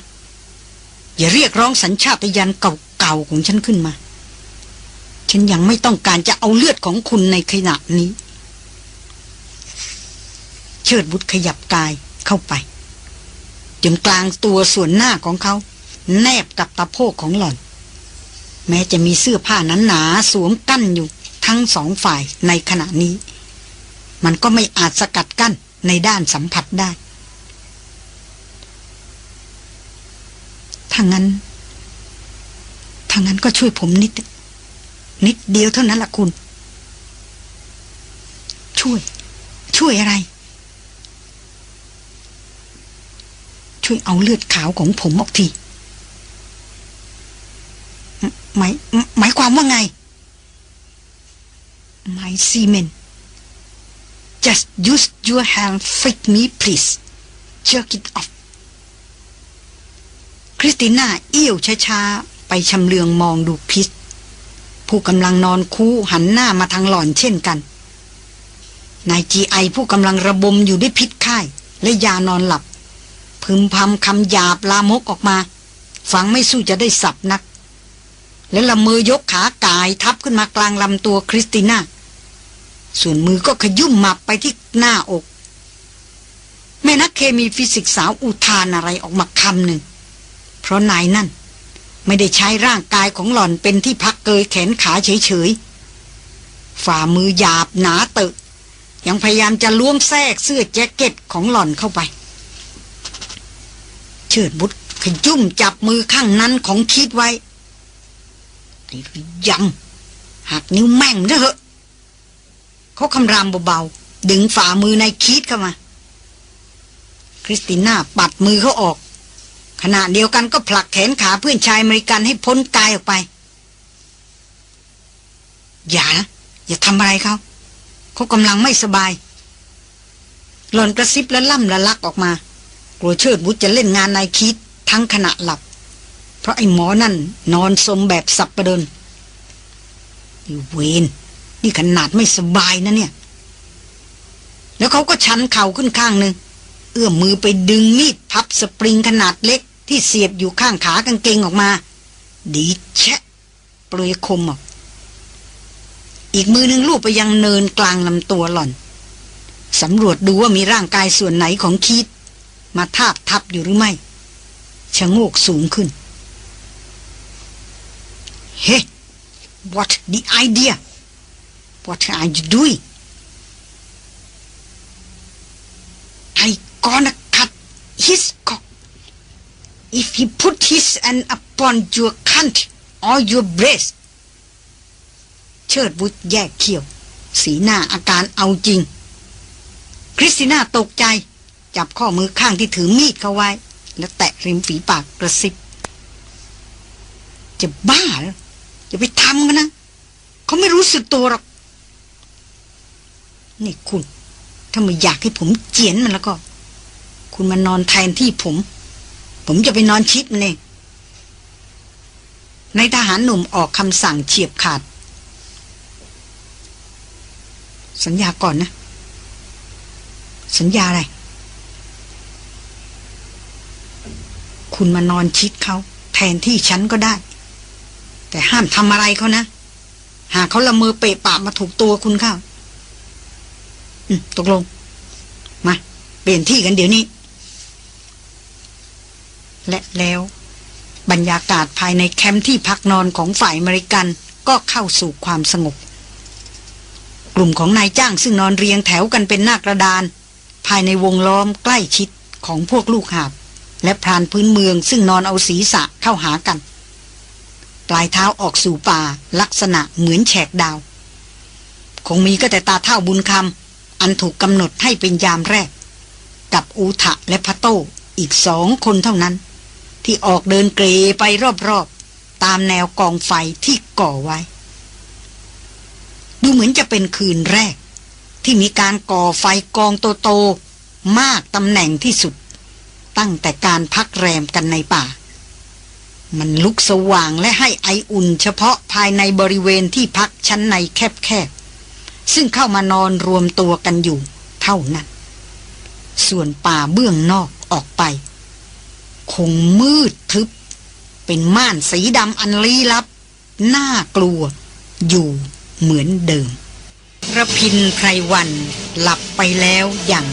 อย่าเรียกร้องสัญชาตญาณเก่าๆของฉันขึ้นมา ฉันยังไม่ต้องการจะเอาเลือดของคุณในขณะนี้ เชิดบุตรขยับกายเข้าไปจนกลางตัวส่วนหน้าของเขา แนบกับตะโพกของหล่อน แม้จะมีเสื้อผ้านั้นหนาสวมกั้นอยู่ทั้งสองฝ่ายในขณะนี้ มันก็ไม่อาจสกัดกั้นในด้านสัมผัสได้ ถ้างั้นถ้างั้นก็ช่วยผมนิด นิดเดียวเท่านั้นละคุณ ช่วย ช่วยอะไร ช่วยเอาเลือดขาวของผมออกทีหมายหมายความว่าไง My semen just use your hand flick me please jerk it off ริสติน่าเอี้ยวช้าๆ ไปชำเลืองมองดูพิษ ผู้กำลังนอนคู่หันหน้ามาทางหล่อนเช่นกัน นายจีไอผู้กำลังระบมอยู่ด้วยพิษไข้และยานอนหลับ พึมพำคำหยาบลามกออกมา ฟังไม่สู้จะได้สับนัก แล้วละมือยกขากายทับขึ้นมากลางลำตัวคริสติน่าส่วนมือก็ขยุ่มมับไปที่หน้าอก แม่นักเคมีฟิสิกสาวอุทานอะไรออกมาคำหนึ่ง เพราะนายนั่น ไม่ได้ใช้ร่างกายของหล่อนเป็นที่พักเกยแขนขาเฉยๆ ฝ่ามือหยาบหนาตึกยังพยายามจะล้วงแทรกเสื้อแจ็คเก็ตของหล่อนเข้าไป เชิดบุตรขยุ่มจับมือข้างนั้นของคิดไว้ไอ้ยังหักนิ้วแม่งนะเหอะเขาคำรามเบาๆ ดึงฝ่ามือในคิดเข้ามา คริสติน่าปัดมือเขาออก ขณะเดียวกันก็ผลักแขนขาเพื่อนชายอเมริกันให้พ้นกายออกไป อย่านะ อย่าทำอะไรเขา เขากำลังไม่สบาย หล่อนกระซิบและล่ำละลักออกมา กลัวเชิดบุตรจะเล่นงานนายคิดทั้งขณะหลับ เพราะไอ้หมอนั่นนอนสมแบบสับประเดินเวนนี่ขนาดไม่สบายนะเนี่ย แล้วเขาก็ชันเข่าขึ้นข้างหนึ่งเอื้อมมือไปดึงมีดพับสปริงขนาดเล็ก ที่เสียบอยู่ข้างขากางเกงออกมา ดีแชะปลือยคมออก อีกมือหนึ่งลูบไปยังเนินกลางลำตัวหล่อนสำรวจดูว่ามีร่างกายส่วนไหนของคีดมาทาบทับอยู่หรือไม่ชะโงกสูงขึ้น เฮ้ what the idea what are you doing I gonna cut his cock if he put his hand upon your cunt or your breast เชิดบุตรแยกเขี้ยว สีหน้าอาการเอาจริง คริสติน่าตกใจ จับข้อมือข้างที่ถือมีดเขาไว้ แล้วแตะริมฝีปากกระซิบ จะบ้าเหรออย่าไปทำกันนะ เขาไม่รู้สึกตัวหรอก นี่คุณ ถ้าไม่อยากให้ผมเจียนมันแล้วก็ คุณมานอนแทนที่ผม ผมจะไปนอนชิดมันเองในทหารหนุ่มออกคำสั่งเฉียบขาด สัญญาก่อนนะ สัญญาอะไร คุณมานอนชิดเขาแทนที่ฉันก็ได้ แต่ห้ามทำอะไรเขานะ หากเขาละมือเปะปะมาถูกตัวคุณเข้าตกลง มา เปลี่ยนที่กันเดี๋ยวนี้ และแล้ว บรรยากาศภายในแคมป์ที่พักนอนของฝ่ายอเมริกันก็เข้าสู่ความสงบ กลุ่มของนายจ้างซึ่งนอนเรียงแถวกันเป็นหน้ากระดาน ภายในวงล้อมใกล้ชิดของพวกลูกหาบ และพรานพื้นเมืองซึ่งนอนเอาศีรษะเข้าหากัน ปลายเท้าออกสู่ป่าลักษณะเหมือนแฉกดาว คงมีก็แต่ตาเท่าบุญคำอันถูกกำหนดให้เป็นยามแรก กับอูทะและพะโตอีกสองคนเท่านั้น ที่ออกเดินเกรไปรอบๆ ตามแนวกองไฟที่ก่อไว้ ดูเหมือนจะเป็นคืนแรก ที่มีการก่อไฟกองโตๆ มากตำแหน่งที่สุด ตั้งแต่การพักแรมกันในป่า มันลุกสว่างและให้ไออุ่นเฉพาะภายในบริเวณที่พักชั้นในแคบๆ ซึ่งเข้ามานอนรวมตัวกันอยู่ เท่านั้น ส่วนป่าเบื้องนอกออกไป คงมืดทึบ เป็นม่านสีดำอันลี้ลับ น่ากลัว อยู่เหมือนเดิมระพินไพรวันหลับไปแล้วอย่าง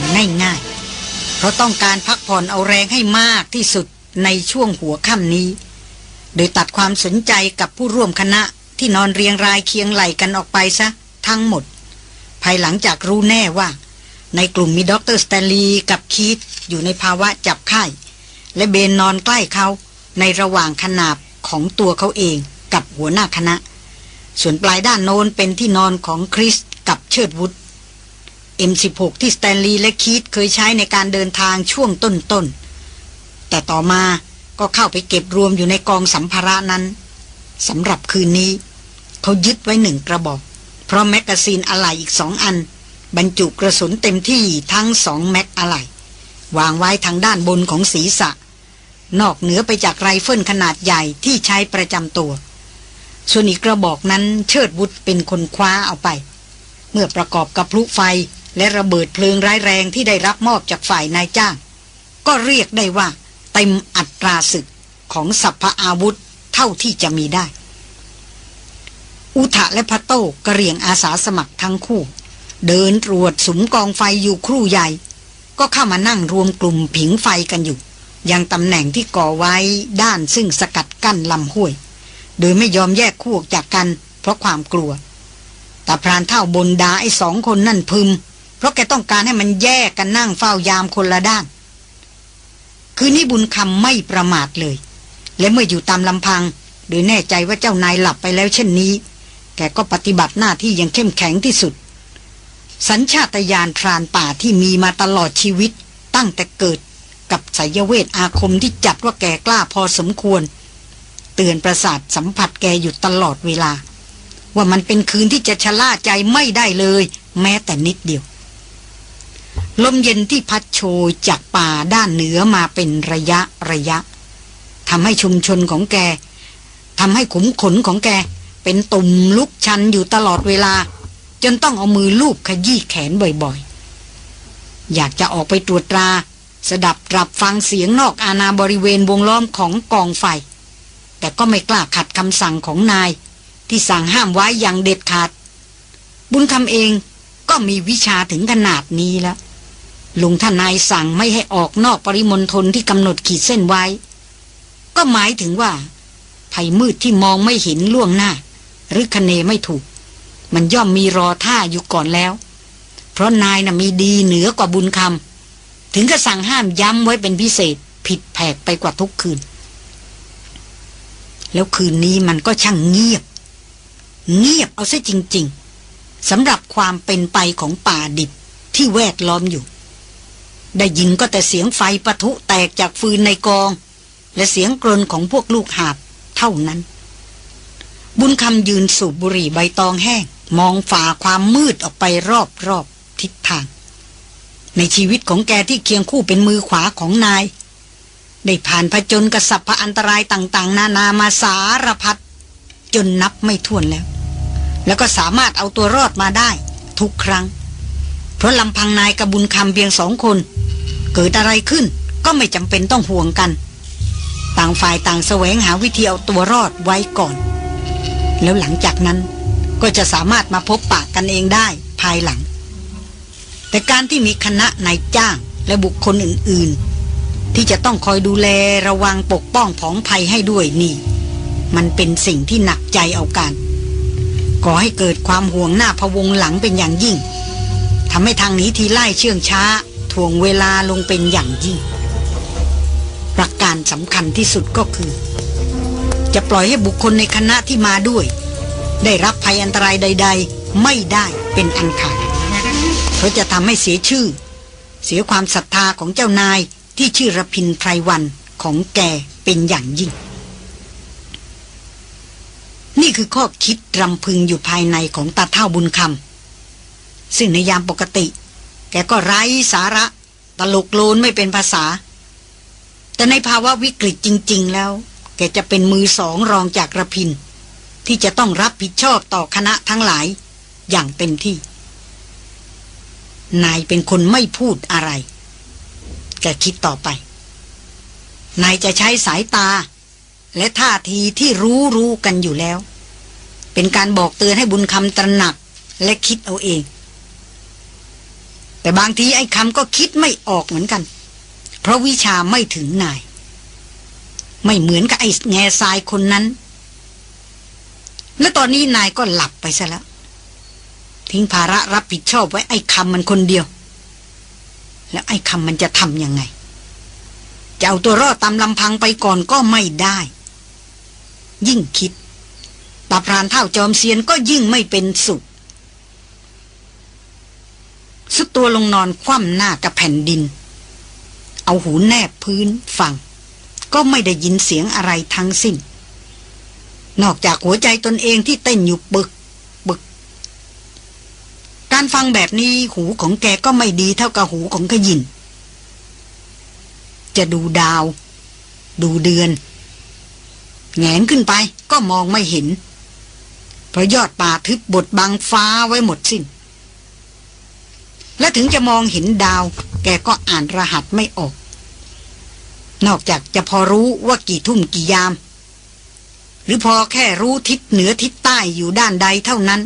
ง่ายๆ เพราะต้องการพักผ่อนเอาแรงให้มากที่สุดในช่วงหัวค่ำนี้ โดยตัดความสนใจกับผู้ร่วมคณะที่นอนเรียงรายเคียงไหลกันออกไปซะ ทั้งหมด ภายหลังจากรู้แน่ว่า ในกลุ่มมีด็อกเตอร์สแตนลีย์กับคีตอยู่ในภาวะจับไข้ และเบนนอนใกล้เขาในระหว่างขนาบของตัวเขาเองกับหัวหน้าคณะ ส่วนปลายด้านโน้นเป็นที่นอนของคริสกับเชิดวุฒ M16 ที่สแตนลีย์และคีตเคยใช้ในการเดินทางช่วงต้นๆ แต่ต่อมาก็เข้าไปเก็บรวมอยู่ในกองสัมภาระนั้นสำหรับคืนนี้ เขายึดไว้หนึ่งกระบอก พร้อม magazine อะไหล่อีกสองอัน บรรจุกระสุนเต็มที่ทั้งสองแม็กอะไหล่ วางไว้ทางด้านบนของศีรษะ นอกเหนือไปจากไรเฟิลขนาดใหญ่ที่ใช้ประจำตัว ส่วนอีกกระบอกนั้นเชิดวุฒเป็นคนคว้าเอาไป เมื่อประกอบกับพลุไฟและระเบิดเพลิงร้ายแรงที่ได้รับมอบจากฝ่ายนายจ้าง ก็เรียกได้ว่าเต็มอัตราศึกของสัพพอาวุธเท่าที่จะมีได้ อุทะและพัตโต้กระเรียงอาสาสมัครทั้งคู่ เดินตรวจสุมกองไฟอยู่ครู่ใหญ่ ก็เข้ามานั่งรวมกลุ่มผิงไฟกันอยู่ ยังตำแหน่งที่ก่อไว้ด้านซึ่งสกัดกั้นลำห้วย โดยไม่ยอมแยกคู่ออกจากกัน เพราะความกลัวแต่พรานเท่าบนดาไอ้สองคนนั่นพึม เพราะแกต้องการให้มันแยกกันนั่งเฝ้ายามคนละด้าน คืนนี้บุญคำไม่ประมาทเลย และเมื่ออยู่ตามลำพัง โดยแน่ใจว่าเจ้านายหลับไปแล้วเช่นนี้ แกก็ปฏิบัติหน้าที่อย่างเข้มแข็งที่สุด สัญชาตญาณพรานป่าที่มีมาตลอดชีวิตตั้งแต่เกิดกับสายเวทอาคมที่จัดว่าแกกล้าพอสมควร เตือนประสาทสัมผัสแกอยู่ตลอดเวลา ว่ามันเป็นคืนที่จะชะล่าใจไม่ได้เลย แม้แต่นิดเดียว ลมเย็นที่พัดโชยจากป่าด้านเหนือมาเป็นระยะระยะทำให้ชุมชนของแกทำให้ขุมขนของแก เป็นตุ่มลุกชันอยู่ตลอดเวลา จนต้องเอามือลูบขยี้แขนบ่อยๆ อยากจะออกไปตรวจตรา สดับรับฟังเสียงนอกอาณาบริเวณวงล้อมของกองไฟ แต่ก็ไม่กล้าขัดคำสั่งของนาย ที่สั่งห้ามไว้อย่างเด็ดขาด บุญคำเองก็มีวิชาถึงขนาดนี้แล้วลุงท่านนายสั่งไม่ให้ออกนอกปริมณฑลที่กำหนดขีดเส้นไว้ ก็หมายถึงว่าภัยมืดที่มองไม่เห็นล่วงหน้า หรือคเนไม่ถูก มันย่อมมีรอท่าอยู่ก่อนแล้ว เพราะนายนะ่ะมีดีเหนือกว่าบุญคำถึงก็สั่งห้ามย้ำไว้เป็นพิเศษ ผิดแผกไปกว่าทุกคืน แล้วคืนนี้มันก็ช่างเงียบ เงียบเอาซะจริง ๆสำหรับความเป็นไปของป่าดิบที่แวดล้อมอยู่ ได้ยินก็แต่เสียงไฟปะทุแตกจากฟืนในกอง และเสียงกรนของพวกลูกหาบเท่านั้น บุญคำยืนสูบบุหรี่ใบตองแห้ง มองฝ่าความมืดออกไปรอบๆทิศทาง ในชีวิตของแกที่เคียงคู่เป็นมือขวาของนาย ได้ผ่านผจญกับสัพพอันตรายต่างๆ นานามาสารพัดจนนับไม่ถ้วนแล้ว แล้วก็สามารถเอาตัวรอดมาได้ ทุกครั้ง เพราะลำพังนายกับบุญคำเพียงสองคน เกิดอะไรขึ้นก็ไม่จำเป็นต้องห่วงกัน ต่างฝ่ายต่างแสวงหาวิธีเอาตัวรอดไว้ก่อน แล้วหลังจากนั้นก็จะสามารถมาพบปะกันเองได้ภายหลัง แต่การที่มีคณะนายจ้างและบุคคลอื่น ๆ ที่จะต้องคอยดูแลระวังปกป้องผองภัยให้ด้วยนี่ มันเป็นสิ่งที่หนักใจเอาการก่อให้เกิดความห่วงหน้าพวงหลังเป็นอย่างยิ่งทำให้ทางนี้ทีไล่เชื่องช้าถ่วงเวลาลงเป็นอย่างยิ่ง ประการสำคัญที่สุดก็คือ จะปล่อยให้บุคคลในคณะที่มาด้วย ได้รับภัยอันตรายใด ๆ ไม่ได้เป็นอันขาดเพราะจะทำให้เสียชื่อ เสียความศรัทธาของเจ้านายที่ชื่อระพินไพรวันของแกเป็นอย่างยิ่ง นี่คือข้อคิดรำพึงอยู่ภายในของตาเท่าบุญคำซึ่งในยามปกติ แกก็ไร้สาระตลกโลนไม่เป็นภาษา แต่ในภาวะวิกฤตจริง ๆ แล้ว แกจะเป็นมือสองรองจากระพิน ที่จะต้องรับผิดชอบต่อคณะทั้งหลาย อย่างเต็มที่ นายเป็นคนไม่พูดอะไร แกคิดต่อไป นายจะใช้สายตา และท่าทีที่รู้รู้กันอยู่แล้ว เป็นการบอกเตือนให้บุญคำตระหนักและคิดเอาเอง แต่บางทีไอ้คำก็คิดไม่ออกเหมือนกัน เพราะวิชาไม่ถึงนาย ไม่เหมือนกับไอ้แง่ทรายคนนั้น และตอนนี้นายก็หลับไปซะแล้ว ทิ้งภาระรับผิดชอบไว้ไอ้คำมันคนเดียว แล้วไอ้คำมันจะทำยังไง จะเอาตัวรอดตามลำพังไปก่อนก็ไม่ได้ ยิ่งคิดตาพรานเท่าจอมเซียนก็ยิ่งไม่เป็นสุขสุดตัวลงนอนคว่ำหน้ากับแผ่นดิน เอาหูแนบพื้นฟัง ก็ไม่ได้ยินเสียงอะไรทั้งสิ้น นอกจากหัวใจตนเองที่เต้นอยู่ปึกปึก การฟังแบบนี้หูของแกก็ไม่ดีเท่ากับหูของขยิน จะดูดาว ดูเดือน แงนขึ้นไปก็มองไม่เห็น เพราะยอดป่าทึบบดบังฟ้าไว้หมดสิ้นและถึงจะมองเห็นดาว แกก็อ่านรหัสไม่ออก นอกจากจะพอรู้ว่ากี่ทุ่มกี่ยาม หรือพอแค่รู้ทิศเหนือทิศใต้อยู่ด้านใดเท่านั้น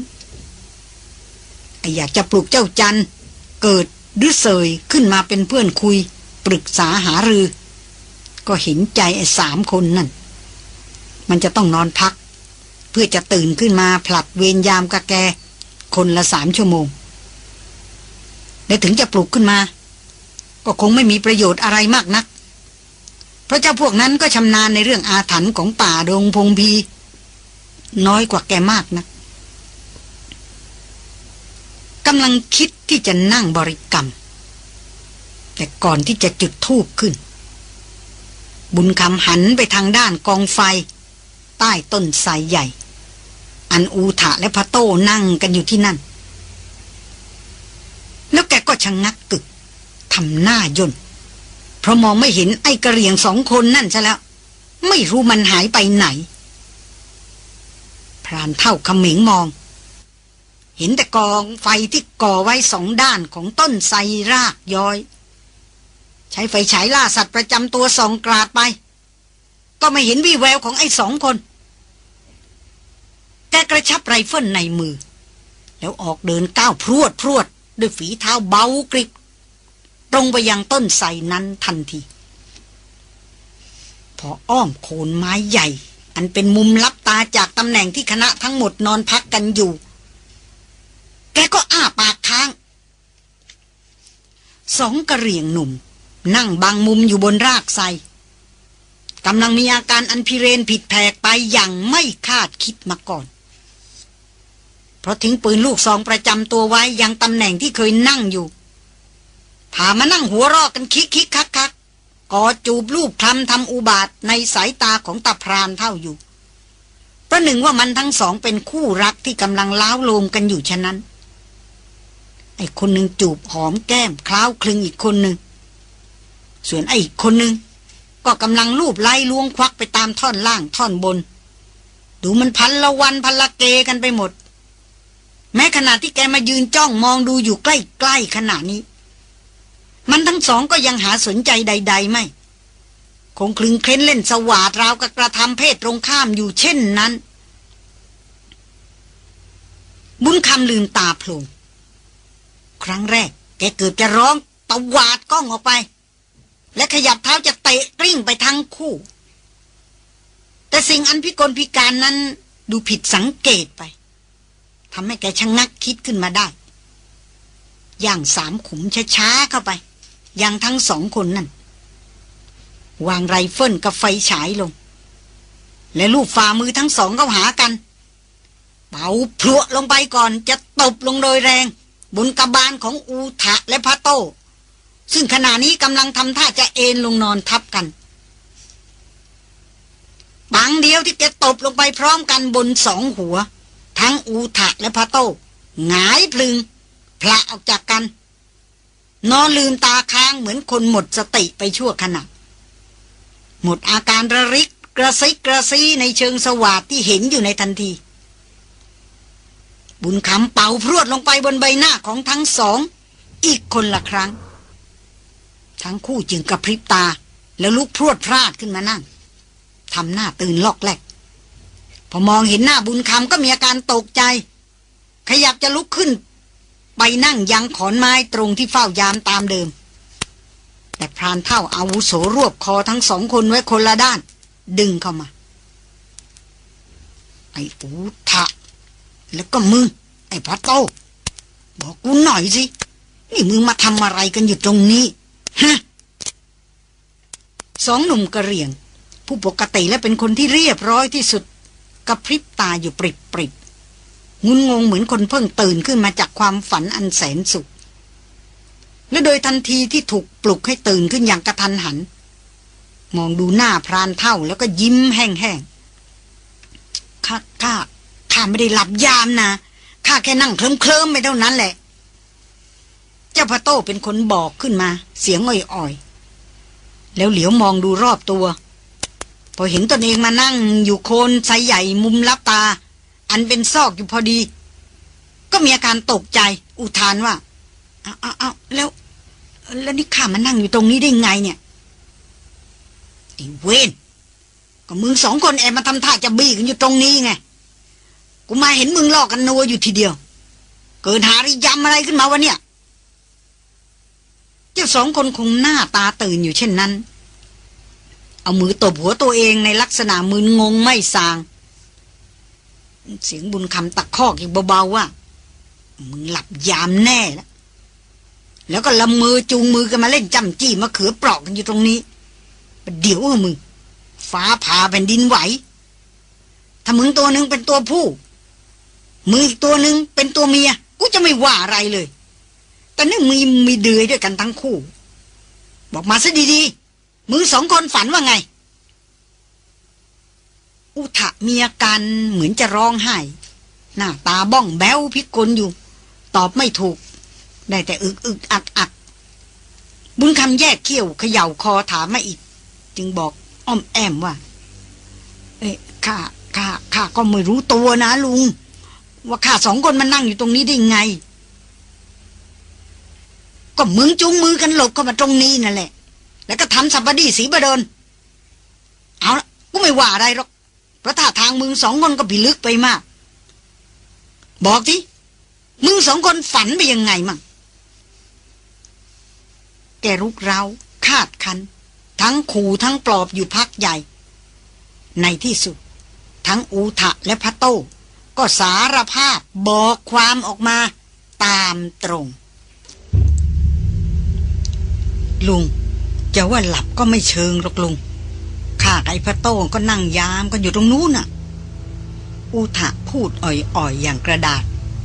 อยากจะปลุกเจ้าจันเกิดหรือเสยขึ้นมาเป็นเพื่อนคุย ปรึกษาหารือ ก็เห็นใจไอ้สามคนนั่น มันจะต้องนอนพัก เพื่อจะตื่นขึ้นมาผลัดเวรยามกะแก คนละสามชั่วโมง และถึงจะปลุกขึ้นมา ก็คงไม่มีประโยชน์อะไรมากนัก ราะเจ้าพวกนั้นก็ชำนาญในเรื่องอาถรรพ์ของป่าดงพงพีน้อยกว่าแกมากนะกำลังคิดที่จะนั่งบริกรรม แต่ก่อนที่จะจุดทูบขึ้น บุญคำหันไปทางด้านกองไฟ ใต้ต้นไทรใหญ่ อันอูถะและพระโต้นั่งกันอยู่ที่นั่น แล้วแกก็ชะงงักกึกทำหน้าย่น เพราะมองไม่เห็นไอ้กระเหรี่ยงสองคนนั่นซะแล้ว ไม่รู้มันหายไปไหน พรานเท่าขมิงมอง เห็นแต่กองไฟที่ก่อไว้สองด้านของต้นไทรรากย้อย ใช้ไฟฉายล่าสัตว์ประจำตัวส่องกราดไป ก็ไม่เห็นวี่แววของไอ้สองคนแกกระชับไรเฟิลในมือ แล้วออกเดินก้าวพรวดพรวด ด้วยฝีเท้าเบากริบ ตรงไปยังต้นไทรนั้นทันที พออ้อมโคนไม้ใหญ่ อันเป็นมุมลับตาจากตำแหน่งที่คณะทั้งหมดนอนพักกันอยู่ แกก็อ้าปากค้าง สองกระเหรี่ยงหนุ่ม นั่งบางมุมอยู่บนรากไทรกำลังมีอาการอันพิเรนผิดแผกไปอย่างไม่คาดคิดมาก่อน เพราะทิ้งปืนลูกซองประจำตัวไว้ยังตำแหน่งที่เคยนั่งอยู่ พามานั่งหัวรอกกันคิกคิกคักคักกอจูบรูปคลำทำอุบาทในสายตาของตาพรานเท่าอยู่ ประหนึ่งว่ามันทั้งสองเป็นคู่รักที่กำลังล้าวโลมกันอยู่ฉะนั้น ไอ้คนหนึ่งจูบหอมแก้มคล้าวคลึงอีกคนหนึ่ง ส่วนไอ้อีกคนหนึ่งก็กำลังลูบไล่ล้วงควักไปตามท่อนล่างท่อนบน ดูมันพันละวันพันละเกกันไปหมด แม้ขณะที่แกมายืนจ้องมองดูอยู่ใกล้ๆขณะนี้ มันทั้งสองก็ยังหาสนใจใด ๆ ไม่ คงคลึงเคล้นเล่นสวาดราวกับกระทำเพศตรงข้ามอยู่เช่นนั้น บุญคำลืมตาโพลงครั้งแรก แกเกิดจะร้องตะวาดกล้องออกไป และขยับเท้าจะเตะกลิ้งไปทั้งคู่ แต่สิ่งอันพิกลพิการนั้นดูผิดสังเกตไปทำให้แกชะงงักคิดขึ้นมาได้ อย่างสามขุมช้าๆเข้าไป ย่างทั้งสองคนนั่น วางไรเฟิลกับไฟฉายลง และลูกฝ่ามือทั้งสองเข้าหากัน เป่าพลวลงไปก่อนจะตบลงโดยแรง บนกระบาลของอูทะและพระโต ซึ่งขณะนี้กำลังทำท่าจะเอนลงนอนทับกันปังเดียวที่แกตบลงไปพร้อมกันบนสองหัว ทั้งอูทะและพระโตหงายพลึงพละออกจากกัน นอนลืมตาค้างเหมือนคนหมดสติไปชั่วขณะ หมดอาการระริกกระซิกกระซีในเชิงสวาดที่เห็นอยู่ในทันที บุญคำเป่าพรวดลงไปบนใบหน้าของทั้งสอง อีกคนละครั้ง ทั้งคู่จึงกระพริบตาแล้วลุกพรวดพลาดขึ้นมานั่งทำหน้าตื่นลอกแลกพอมองเห็นหน้าบุญคำก็มีอาการตกใจ ขยับจะลุกขึ้น ไปนั่งยังขอนไม้ตรงที่เฝ้ายามตามเดิม แต่พรานเท่าอาวุโสรวบคอทั้งสองคนไว้คนละด้าน ดึงเข้ามา ไอ้อูทะแล้วก็มึง ไอ้พัตโต บอกกูหน่อยสิ นี่มึงมาทำอะไรกันอยู่ตรงนี้ ฮะ สองหนุ่มกระเรียง ผู้ปกติและเป็นคนที่เรียบร้อยที่สุดกระพริบตาอยู่ปริบปริบ งุนงงเหมือนคนเพิ่งตื่นขึ้นมาจากความฝันอันแสนสุข และโดยทันทีที่ถูกปลุกให้ตื่นขึ้นอย่างกระทันหัน มองดูหน้าพรานเท่าแล้วก็ยิ้มแห้งๆข้าข้าข้าไม่ได้หลับยามนะข้าแค่นั่งเคลิ้มเคลิมไปเท่านั้นแหละ เจ้าพระโต้เป็นคนบอกขึ้นมา เสียงอ่อยๆ แล้วเหลียวมองดูรอบตัว พอเห็นตนเองมานั่งอยู่โคนไซใหญ่มุมลับตา อันเป็นซอกอยู่พอดี ก็มีอาการตกใจ อุทานว่าเอาเอาเอาแล้ว แล้วนี่ข้ามานั่งอยู่ตรงนี้ได้ไงเนี่ยไอ้เวนก็มึงสองคนแอบมาทำท่าจะบี้กันอยู่ตรงนี้ไง กูมาเห็นมึงลอกกันนัวอยู่ทีเดียว เกิดหาริยำอะไรขึ้นมาวะเนี่ย เจ้าสองคนคงหน้าตาตื่นอยู่เช่นนั้น เอามือตบหัวตัวเองในลักษณะมึนงงไม่สาง เสียงบุญคำตะคอกอีกเบาๆว่า มึงหลับยามแน่แล้วแล้วก็ละมือจูงมือกันมาเล่นจำจี้มะเขือเปราะกันอยู่ตรงนี้เดี๋ยวมึง ฟ้าผ่าแผ่นดินไหว ถ้ามึงตัวหนึ่งเป็นตัวผู้ มืออีกตัวหนึ่งเป็นตัวเมีย กูจะไม่ว่าอะไรเลย แต่นี่มีมีเดือยด้วยกันทั้งคู่ บอกมาซะดีๆ มือสองคนฝันว่าไง อุทะมีอาการเหมือนจะร้องไห้ หน้าตาบ้องแบ้วพิกลอยู่ ตอบไม่ถูก ได้แต่อึกอึกอักอักบุญคำแยกเขี้ยวเขย่าคอถามมาอีก จึงบอกอ้อมแอมว่า เอ๊ะข้าข้าข้าก็ไม่รู้ตัวนะลุง ว่าข้าสองคนมันนั่งอยู่ตรงนี้ได้ไง ก็มึงจุงมือกันหลบเข้ามาตรงนี้นั่นแหละ แล้วก็ทำสับปดีสีบดนเอาละกูไม่ว่าอะไรหรอก เพราะท่าทางมึงสองคนก็พิลึกไปมาก บอกทีมึงสองคนฝันไปยังไงมั่งแกรุกเราคาดคัน ทั้งขู่ทั้งปลอบอยู่พักใหญ่ ในที่สุด ทั้งอูทะและพระโต้ ก็สารภาพบอกความออกมา ตามตรง ลุงจะว่าหลับก็ไม่เชิงหรอกลุง ข้าไอ้พระโต้งก็นั่งยามกันอยู่ตรงนู้นน่ะอูทะพูดอ่อยๆ อย่างกระดาษ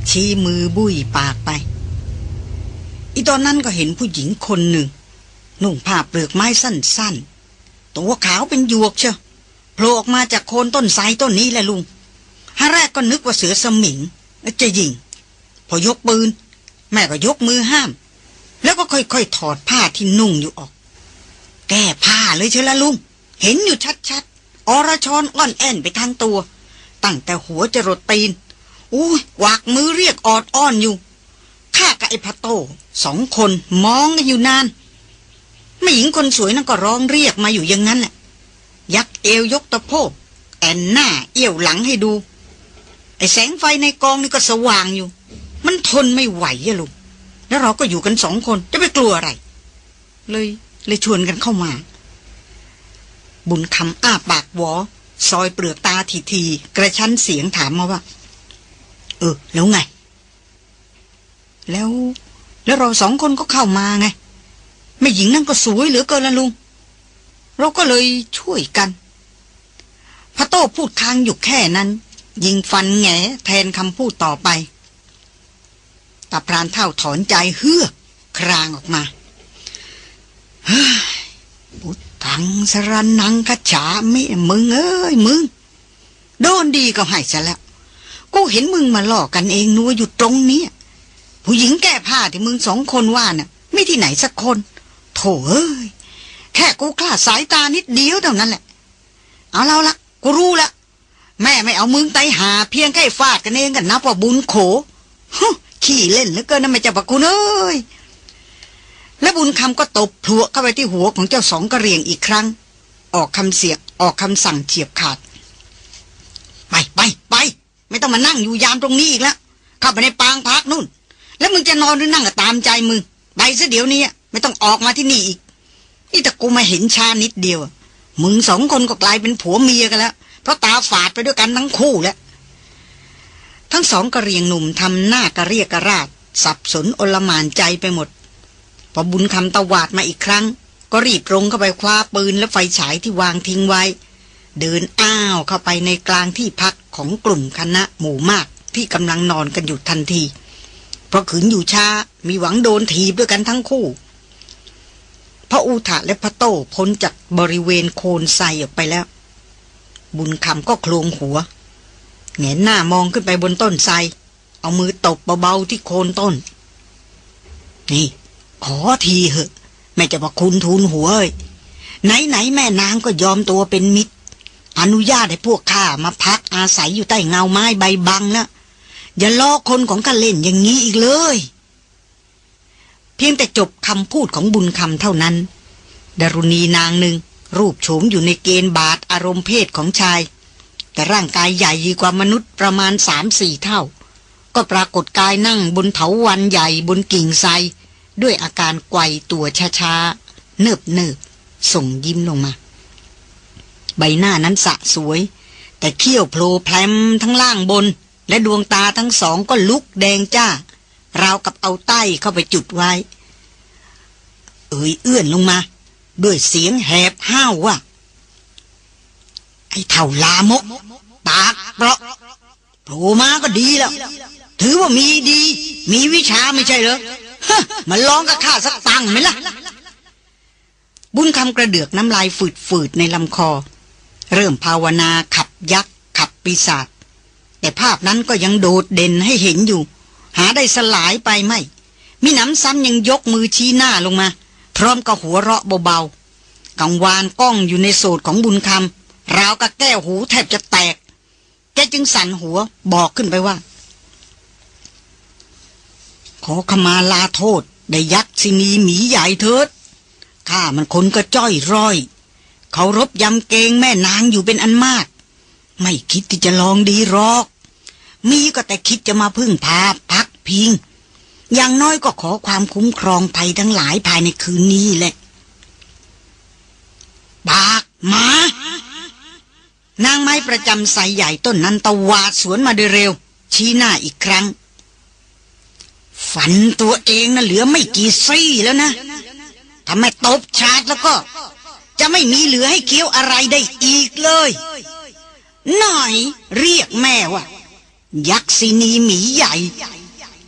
ชี้มือบุยปากไป อีตอนนั้นก็เห็นผู้หญิงคนหนึ่ง นุ่งผ้าเปลือกไม้สั้นๆ ตัวขาวเป็นหยวกเชียวโผล่ออกมาจากโคนต้นไทรต้นนี้แหละลุงฮาแรกก็นึกว่าเสือสมิงจะยิง พอยกปืน แม่ก็ยกมือห้าม แล้วก็ค่อยๆ ถอดผ้าที่นุ่งอยู่ออก แก้ผ้าเลยเชียวละลุง เห็นอยู่ชัดๆอรชรอ่อนแอนไปทางตัว ตั้งแต่หัวจะรดตีนอุ้ยวากมือเรียกออดอ้อนอยู่ข้ากับไอ้พัตโตสองคนมองกันอยู่นานไม่หญิงคนสวยนั่นก็ร้องเรียกมาอยู่อย่างนั้นแหละยักเอวยกตะโพกแอนหน้าเอี้ยวหลังให้ดู ไอ้แสงไฟในกองนี่ก็สว่างอยู่ มันทนไม่ไหวอะลูกแล้วเราก็อยู่กันสองคนจะไปกลัวอะไร เลยเลยชวนกันเข้ามา บุญคำอ้าปากวอซอยเปลือกตาทีทีกระชั้นเสียงถามมาว่า เออ แล้วไง แล้ว แล้วเราสองคนก็เข้ามาไงแม่หญิงนั่นก็สวยเหลือเกินละลุง เราก็เลยช่วยกันพระโต้พูดค้างอยู่แค่นั้น ยิงฟันแงแทนคำพูดต่อไปตาพรานเท่าถอนใจเฮือก ครางออกมา เฮ้ยพุ ทังสรนังกฉามิมึงเอ้ยมึง โดนดีก็ให้ซะแล้ว กูเห็นมึงมาหลอกกันเองนัวอยู่ตรงนี้ ผู้หญิงแก้ผ้าที่มึงสองคนว่าน่ะ ไม่ที่ไหนสักคน โถเอ้ย แค่กูคลาดสายตานิดเดียวเท่านั้นแหละ เอาเราละกูรู้ละ แม่ไม่เอามึงไตหา เพียงแค่ฟาดกันเองกันนับว่าบุญโขขี้เล่นเหลือเกินนะไม่จะบักคุณเอ้ย และบุญคำก็ตบพลัวเข้าไปที่หัวของเจ้าสองกระเรียงอีกครั้ง ออกคำเสียงออกคำสั่งเฉียบขาด ไปไปไป ไม่ต้องมานั่งอยู่ยามตรงนี้อีกแล้วเข้าไปในปางพักนู่น แล้วมึงจะนอนหรือนั่งก็ตามใจมึงไปซะเดี๋ยวนี้ไม่ต้องออกมาที่นี่อีก นี่แต่กูมาเห็นชานิดเดียว มึงสองคนก็กลายเป็นผัวเมียกันแล้ว เพราะตาฝาดไปด้วยกันทั้งคู่แล้วทั้งสองกระเรียงหนุ่มทำหน้ากระเรียกกระราดสับสนอลหมานใจไปหมด พอบุญคำตวาดมาอีกครั้ง ก็รีบลงเข้าไปคว้าปืนและไฟฉายที่วางทิ้งไว้ เดินอ้าวเข้าไปในกลางที่พักของกลุ่มคณะหมู่มากที่กำลังนอนกันอยู่ทันที เพราะขืนอยู่ช้ามีหวังโดนถีบด้วยกันทั้งคู่พระอุทะและพระโตพ้นจากบริเวณโคนไซออกไปแล้ว บุญคำก็โคลงหัวเงนหน้ามองขึ้นไปบนต้นไทรเอามือตบเบาๆที่โคนต้น นี่ ขอทีเหอะ แม่จะมาคุณทูลหัวเอ้ยไหนแม่นางก็ยอมตัวเป็นมิตร อนุญาตให้พวกข้ามาพักอาศัยอยู่ใต้เงาไม้ใบบังแล้วอย่าล้อคนของกันเล่นอย่างนี้อีกเลย เพียงแต่จบคำพูดของบุญคำเท่านั้นดารุณีนางหนึ่งรูปโฉมอยู่ในเกณฑ์บาทอารมณ์เพศของชาย แต่ร่างกายใหญ่กว่ามนุษย์ประมาณสามสี่เท่า ก็ปรากฏกายนั่งบนเถาวันใหญ่บนกิ่งไทร ด้วยอาการไกวตัวช้าๆเนิบเนิบส่งยิ้มลงมา ใบหน้านั้นสะสวย แต่เขี้ยวโผล่แพลมทั้งล่างบน และดวงตาทั้งสองก็ลุกแดงจ้าราวกับเอาใต้เข้าไปจุดไว้ เอ่ยเอื้อนลงมา ด้วยเสียงแหบห้าวว่าไอ้เท่าลามก ปากเปราะโผล่มาก็ดีแล้ว ถือว่ามีดี มีวิชาไม่ใช่เหรอ มันลองกับข้าสักตังไหมล่ะ บุญคำกระเดือกน้ำลายฝืดๆในลำคอ เริ่มภาวนาขับยักษ์ ขับปีศาจแต่ภาพนั้นก็ยังโดดเด่นให้เห็นอยู่ หาได้สลายไปไม่ มีน้ำซ้ำยังยกมือชี้หน้าลงมา พร้อมกับหัวเราะเบาๆกังวานก้องอยู่ในโสดของบุญคำราวกับแก้วหูแทบจะแตก แกจึงสั่นหัวบอกขึ้นไปว่า ขอขมาลาโทษ ได้ยักษ์สินีหมีใหญ่เถิดข้ามันคนก็จ้อยร้อย เขารบยำเกงแม่นางอยู่เป็นอันมาก ไม่คิดที่จะลองดีหรอก มีก็แต่คิดจะมาพึ่งพาพักพิง อย่างน้อยก็ขอความคุ้มครองภัยทั้งหลายภายในคืนนี้แหละปากหมานางไม้ประจำสายใหญ่ต้นนั้นตวาดสวนมาโดยเร็ว ชี้หน้าอีกครั้ง ฝันตัวเองนะ่ะเหลือไม่กี่ซี่แล้วนะถ้าไมตบชาดแล้วก็ จะไม่มีเหลือให้เคี้ยวอะไรได้อีกเลย หน่อยเรียกแม่ว่า ยักษ์ซีนีหมีใหญ่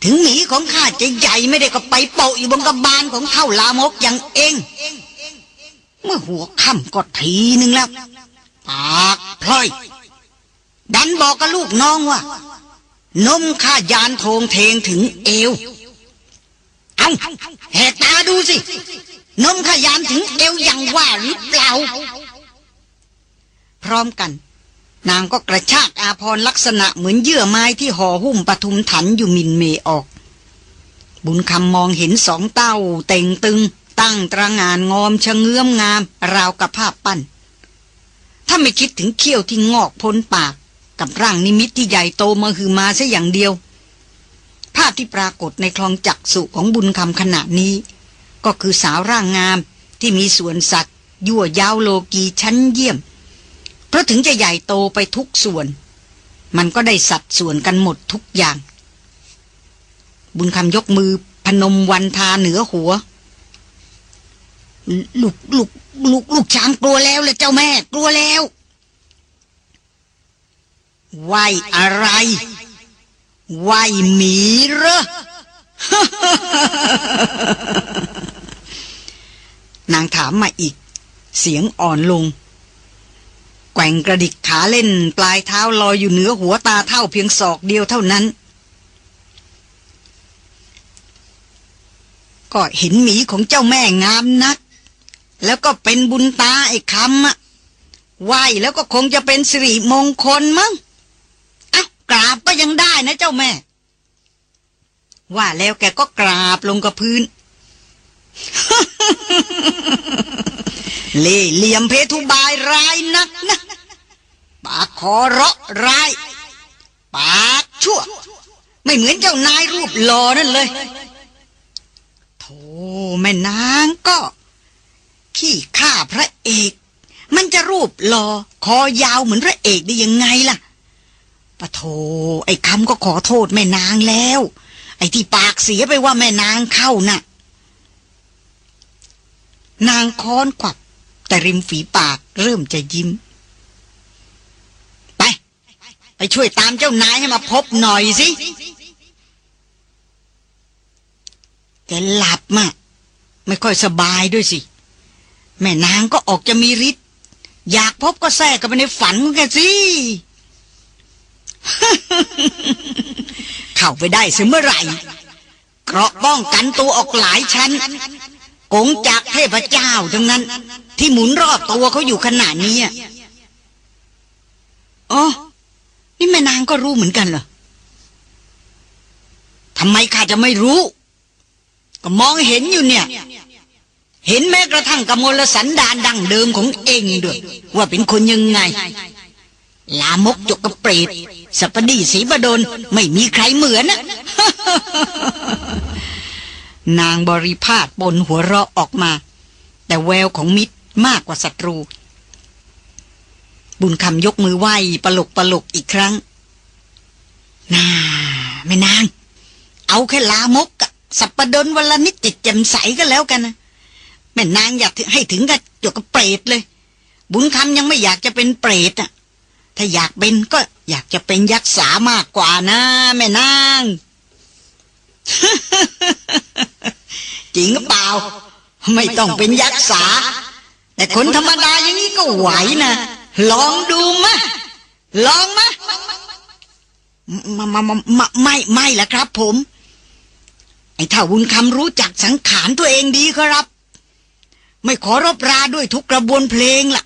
ถึงหมีของข้าจะใหญ่ไม่ได้ก็ไปโปะอยู่บนกระบาลของเท่าลามกอย่างเอง เมื่อหัวค่ำก็ทีหนึ่งแล้ว ปากพลอย ดันบอกกับลูกน้องว่า นมข้ายานโทงเทงถึงเอว เอาแหกตาดูสินมข้ายานถึงเอวอย่างว่าหรือเปล่า พร้อมกัน นางก็กระชากอาพรลักษณะเหมือนเยื่อไม้ที่ห่อหุ้มปทุมถันอยู่มินเมออก บุญคำมองเห็นสองเต้าเต่งตึง ตั้งตระงานงอมชะเงื้อมงาม ราวกับภาพปั้น ถ้าไม่คิดถึงเขี้ยวที่งอกพ้นปาก กับร่างนิมิตที่ใหญ่โตมาคือมาซะอย่างเดียว ภาพที่ปรากฏในคลองจักสุของบุญคำขณะนี้ ก็คือสาวร่างงามที่มีส่วนสัตว์ยั่วยาวโลกีชั้นเยี่ยม เพราะถึงจะใหญ่โตไปทุกส่วน มันก็ได้สัดส่วนกันหมดทุกอย่าง บุญคำยกมือพนมวันทาเหนือหัว ลูกลูกลูกลูกช้างกลัวแล้วเลยเจ้าแม่กลัวแล้ว ไหวอะไร ไหวหมีเหรอ นางถามมาอีก เสียงอ่อนลง แกว่งกระดิกขาเล่น ปลายเท้าลอยอยู่เหนือหัวตาเท่าเพียงศอกเดียวเท่านั้น ก็เห็นหมีของเจ้าแม่งามนัก แล้วก็เป็นบุญตาไอ้คำอะไหวแล้วก็คงจะเป็นสิริมงคลมั้ง ราบก็ยังได้นะเจ้าแม่ ว่าแล้วแกก็กราบลงกับพื้น เล่เหลี่ยมเพทุบายร้ายนักนะปากคอเราะร้าย ปากชั่ว ไม่เหมือนเจ้านายรูปหล่อนั่นเลยโธ่แม่นางก็ขี้ข้าพระเอก มันจะรูปหล่อคอยาวเหมือนพระเอกได้ยังไงล่ะ ปะโธไอ้คำก็ขอโทษแม่นางแล้ว ไอ้ที่ปากเสียไปว่าแม่นางเข้าน่ะ นางค้อนขวับ แต่ริมฝีปากเริ่มจะยิ้ม ไป ไปช่วยตามเจ้านายให้มาพบหน่อยสิ แกหลับมะไม่ค่อยสบายด้วยสิ แม่นางก็ออกจะมีฤทธิ์อยากพบก็แทรกกันไปในฝันของแกสิ เข้าไปได้เสเมื่อไหร่เกราะป้องกันตัวออกหลายชั้นกงจากเทพเจ้าทั้งนั้น ที่หมุนรอบตัวเขาอยู่ขนาดนี้อ๋อ นี่แม่นางก็รู้เหมือนกันเหรอทำไมข้าจะไม่รู้ ก็มองเห็นอยู่เนี่ย เห็นแม้กระทั่งกมลสันดานดังเดิมของเองด้วย ว่าเป็นคนยังไง ลามกจกกระเปรต สัปดีสีบดลไม่มีใครเหมือนนะนางบริพาทบนหัวเราะออกมา แต่แววของมิตรมากกว่าศัตรู บุญคำยกมือไหว้ปลกปลกอีกครั้งน่าไม่นาง เอาแค่ลามกกับสัปดนวันละนิดจิตแจ่มใสก็แล้วกันนะแม่นางอยากให้ถึงกับจกกับเปรตเลย บุญคำยังไม่อยากจะเป็นเปรตอะ ถ้าอยากเป็นก็อยากจะเป็นยักษ์สามากกว่านะแม่นางจริงหรือเปล่า ไม่ต้องเป็นยักษ์สา แต่คนธรรมดาอย่างนี้ก็ไหวนะลองดูมะลองมะมามามาไม่ไม่ละครับ ผม ไอ้ถ้าวุญคำรู้จักสังขารตัวเองดีครับ ไม่ขอรบราด้วยทุกกระบวนเพลงล่ะ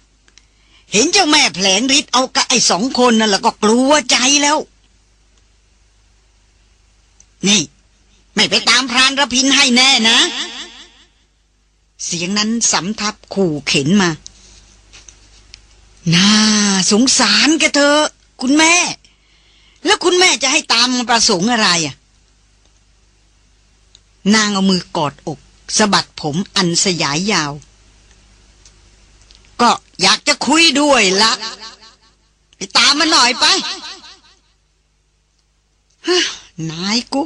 เห็นเจ้าแม่แผลงฤทธิ์เอากับไอ้สองคนนั่นแล้วก็กลัวใจแล้ว นี่ ไม่ไปตามพรานระพินให้แน่นะ เสียงนั้นสำทับขู่เข็นมา น่าสงสารแกเธอ คุณแม่ แล้วคุณแม่จะให้ตามประสงค์อะไรอะ นางเอามือกอดอกสะบัดผมอันสยายยาว ก็ อยากจะคุยด้วยละไปตามมาหน่อยไปฮะนายกู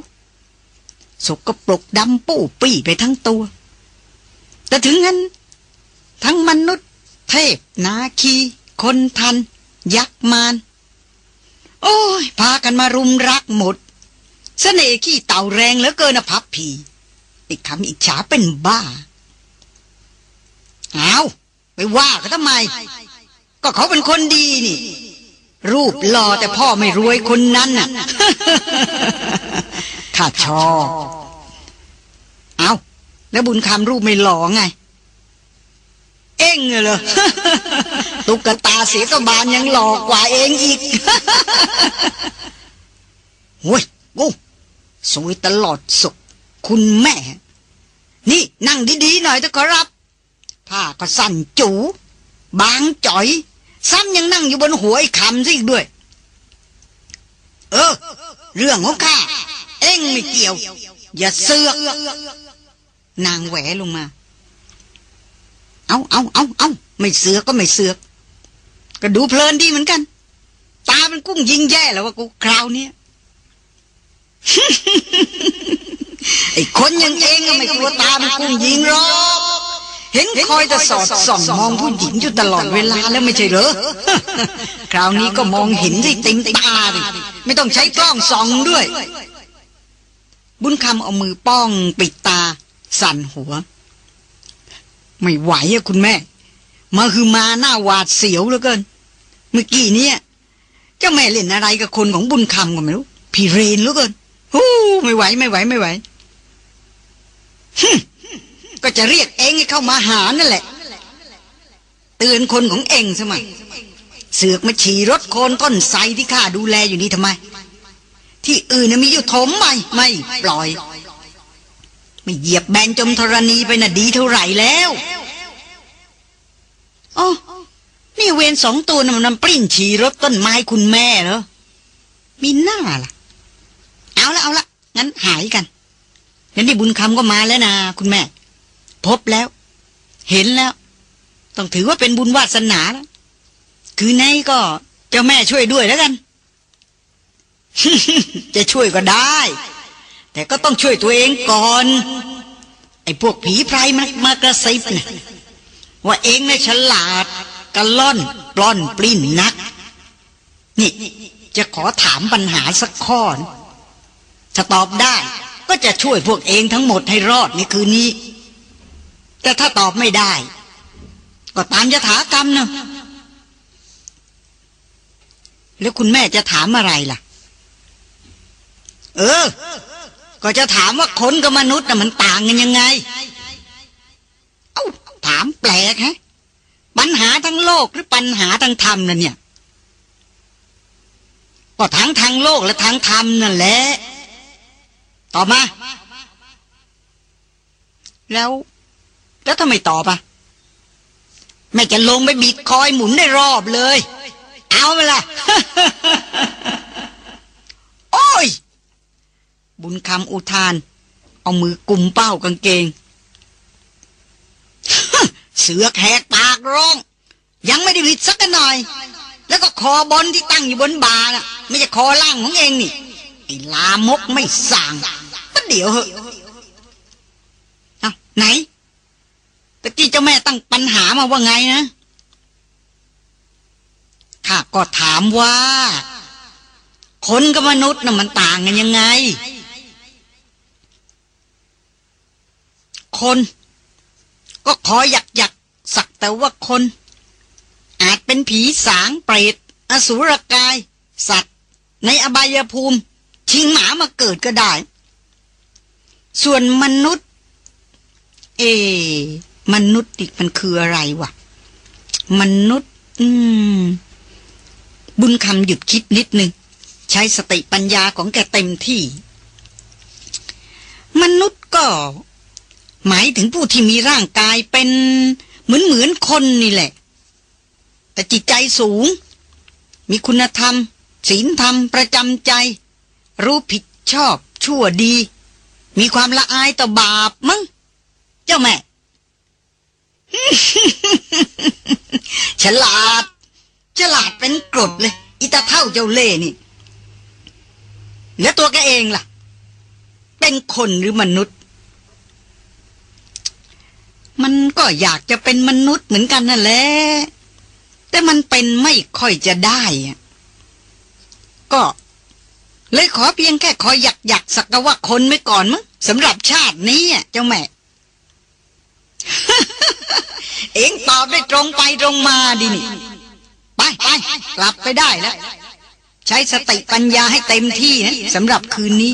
สกปรกดำปู้ปี้ไปทั้งตัว แต่ถึงงั้น ทั้งมนุษย์ เทพ นาคี คนทัน ยักษ์มารโอ้ย พากันมารุมรักหมดสเสน่ห์ขี้เต่าแรงเหลือเกินนะพับผีอีกคำอิจฉาเป็นบ้า เอา ไปว่าเขาทำไม ก็เขาเป็นคนดีนี่ รูปหล่อแต่พ่อไม่รวยคนนั้นน่ะข้าชอบเอาแล้วบุญคำรูปไม่หล่อไง เอ็งเหรอตุ๊กตาเสียกบาลยังหลอกกว่าเองอีกโว้ยกูสวยตลอดสุขคุณแม่ นี่นั่งดีๆหน่อยเถอะขอรับ ผ้าก็สั่นจูบางจ่อย ซ้ำยังนั่งอยู่บนหัวไอ้คำซะอีกด้วย เออ เรื่องของข้า เอ็งไม่เกี่ยว อย่าเสือกนางแหวลงมา เอาเอาเอาเอาไม่เสือกก็ไม่เสือก ก็ดูเพลินดีเหมือนกัน ตาเป็นกุ้งยิงแย่แล้วว่ากูคราวนี้ไอ้คนอยังเองก็ไม่กลัวตาเป็นกุ้งยิงหรอก เห็นคอยจะสอดส่องมองผู้หญิงอยู่ตลอดเวลาแล้วไม่ใช่เหรอ คราวนี้ก็มองเห็นได้เต็มตาดิไม่ต้องใช้กล้องส่องด้วย บุญคำเอามือป้องปิดตา สั่นหัว ไม่ไหวอะคุณแม่ มาคือมาหน้าหวาดเสียวเหลือเกิน เมื่อกี้เนี้เจ้าแม่เล่นอะไรกับคนของบุญคำก็ไม่รู้พี่เรนเหลือเกินฮู้ไม่ไหวไม่ไหวไม่ไหวฮึ ก็จะเรียกเองให้เข้ามาหานั่นแหละ เตือนคนของเองสมัยเสือกมาฉี่รถโคนต้นไทรที่ข้าดูแลอยู่นี่ทำไม ที่อื่นน่ะมีอยู่ถมไหมไม่ ปล่อย ไม่เหยียบแบนจมธรณีไปน่ะดีเท่าไหร่แล้วโอ๋อนี่เวนสองตัวน่ะมันปลิ้นฉี่รถต้นไม้คุณแม่เหรอมีหน้าล่ะ เอาละเอาละงั้นหายกันงั้นนี่บุญคำก็มาแล้วนะคุณแม่ พบแล้ว เห็นแล้ว ต้องถือว่าเป็นบุญวาสนาแล้ว คือในก็เจ้าแม่ช่วยด้วยแล้วกัน จะช่วยก็ได้ แต่ก็ต้องช่วยตัวเองก่อน ไอ้พวกผีไพรมันมากระซิบนะว่าเองน่ะฉลาดกระล่อน ปล้อนปลิ้นนัก นี่จะขอถามปัญหาสักข้อนะถ้าตอบได้ก็จะช่วยพวกเองทั้งหมดให้รอดในคืนนี้ แต่ถ้าตอบไม่ได้ ก็ตามยถากรรมเนะแล้วคุณแม่จะถามอะไรล่ะ เออ ก็จะถามว่าคนกับมนุษย์น่ะมันต่างกันยังไง เอ้าถามแปลกฮะ ปัญหาทั้งโลกหรือปัญหาทั้งธรรมน่ะเนี่ย ก็ทั้งทางโลกและทางธรรมนั่นแหละตอบมา แล้ว แล้วทำไมตอบอะแม่จะลงไปบิดคอยหมุนได้รอบเลย เอามาละโอ้ย บุญคำอุทาน เอามือกุมเป้ากางเกง เสือกแหกปากร้อง ยังไม่ได้บิดสักหน่อย แล้วก็คอบอลที่ตั้งอยู่บนบาน่ะ ไม่ใช่คอล่างของเองนี่ไอ้ลามกไม่สั่งก็เดี๋ยวเหอะเอาไหน ตะกี้เจ้าแม่ตั้งปัญหามาว่าไงนะ ข้าก็ถามว่า คนกับมนุษย์น่ะมันต่างกันยังไง คน ก็ขอหยักหยักสักแต่ว่าคน อาจเป็นผีสางเปรตอสุรกาย สัตว์ ในอบายภูมิ ชิงหมามาเกิดก็ได้ ส่วนมนุษย์ เอ มนุษย์อีกมันคืออะไรวะมนุษย์ อืม บุญคำหยุดคิดนิดนึง ใช้สติปัญญาของแกเต็มที่ มนุษย์ก็ หมายถึงผู้ที่มีร่างกายเป็นเหมือนเหมือนคนนี่แหละ แต่จิตใจสูง มีคุณธรรม ศีลธรรมประจำใจ รู้ผิดชอบชั่วดี มีความละอายต่อบาปมั้งเจ้าแม่ ฉลาด ฉลาดเป็นกรดเลย อิตาเท่าเจ้าเล่นี่ แล้วตัวแกเองล่ะ เป็นคนหรือมนุษย์ มันก็อยากจะเป็นมนุษย์เหมือนกันนั่นแหละ แต่มันเป็นไม่ค่อยจะได้อะก็เลยขอเพียงแค่ขอหยักหยักสักว่าคนไว้ก่อนมั้งสำหรับชาตินี้เจ้าแม่ เองตอบได้ตรงไปตรงมาดินี่ ไปไปกลับไปได้แล้ว ใช้สติปัญญาให้เต็มที่นะสำหรับคืนนี้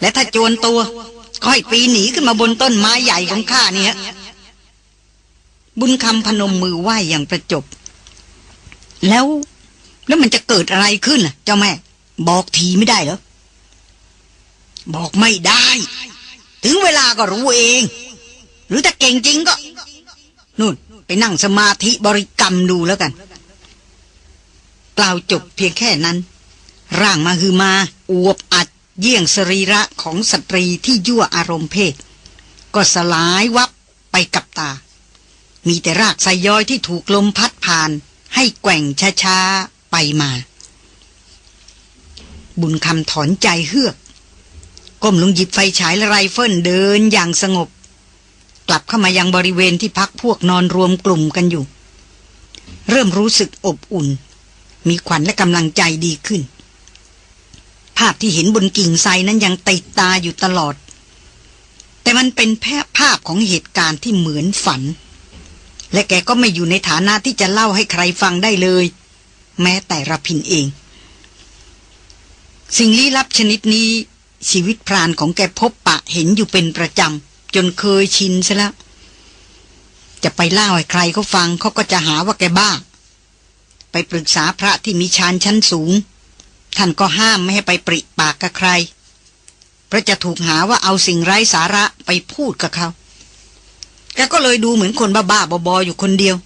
และถ้าโจรตัวก็ให้ปีหนีขึ้นมาบนต้นไม้ใหญ่ของข้าเนี่ยบุญคำพนมมือไหว้อย่างประจบ แล้วแล้วมันจะเกิดอะไรขึ้นน่ะเจ้าแม่ บอกทีไม่ได้เหรอ บอกไม่ได้ ถึงเวลาก็รู้เอง หรือถ้าเก่งจริงก็ นู่นไปนั่งสมาธิบริกรรมดูแล้วกัน กล่าวจบเพียงแค่นั้น ร่างมาคือมา อวบอัด เยี่ยงสรีระของสตรีที่ยั่วอารมณ์เพศ ก็สลายวับไปกับตา มีแต่รากไซย้อยที่ถูกลมพัดผ่าน ให้แกว่งช้าๆ ไปมา บุญคำถอนใจเฮือกก้มลงหยิบไฟฉายและไรเฟิลเดินอย่างสงบ กลับเข้ามายังบริเวณที่พักพวกนอนรวมกลุ่มกันอยู่ เริ่มรู้สึกอบอุ่น มีขวัญและกำลังใจดีขึ้น ภาพที่เห็นบนกิ่งไทรนั้นยังติดตาอยู่ตลอด แต่มันเป็นแพภาพของเหตุการณ์ที่เหมือนฝัน และแกก็ไม่อยู่ในฐานะที่จะเล่าให้ใครฟังได้เลย แม้แต่ระพินเอง สิ่งลี้ลับชนิดนี้ชีวิตพรานของแกพบปะเห็นอยู่เป็นประจำ จนเคยชินซะแล้ว จะไปเล่าให้ใครเขาฟังเขาก็จะหาว่าแกบ้า ไปปรึกษาพระที่มีฌานชั้นสูง ท่านก็ห้ามไม่ให้ไปปริปากกับใคร เพราะจะถูกหาว่าเอาสิ่งไร้สาระไปพูดกับเขาแกก็เลยดูเหมือนคนบ้าๆบอๆอยู่คนเดียว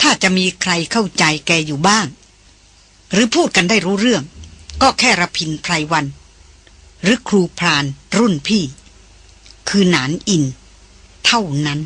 ถ้าจะมีใครเข้าใจแกอยู่บ้าง หรือพูดกันได้รู้เรื่อง ก็แค่ระพินไพรวัน หรือครูพรานรุ่นพี่ คือหนานอิน เท่านั้น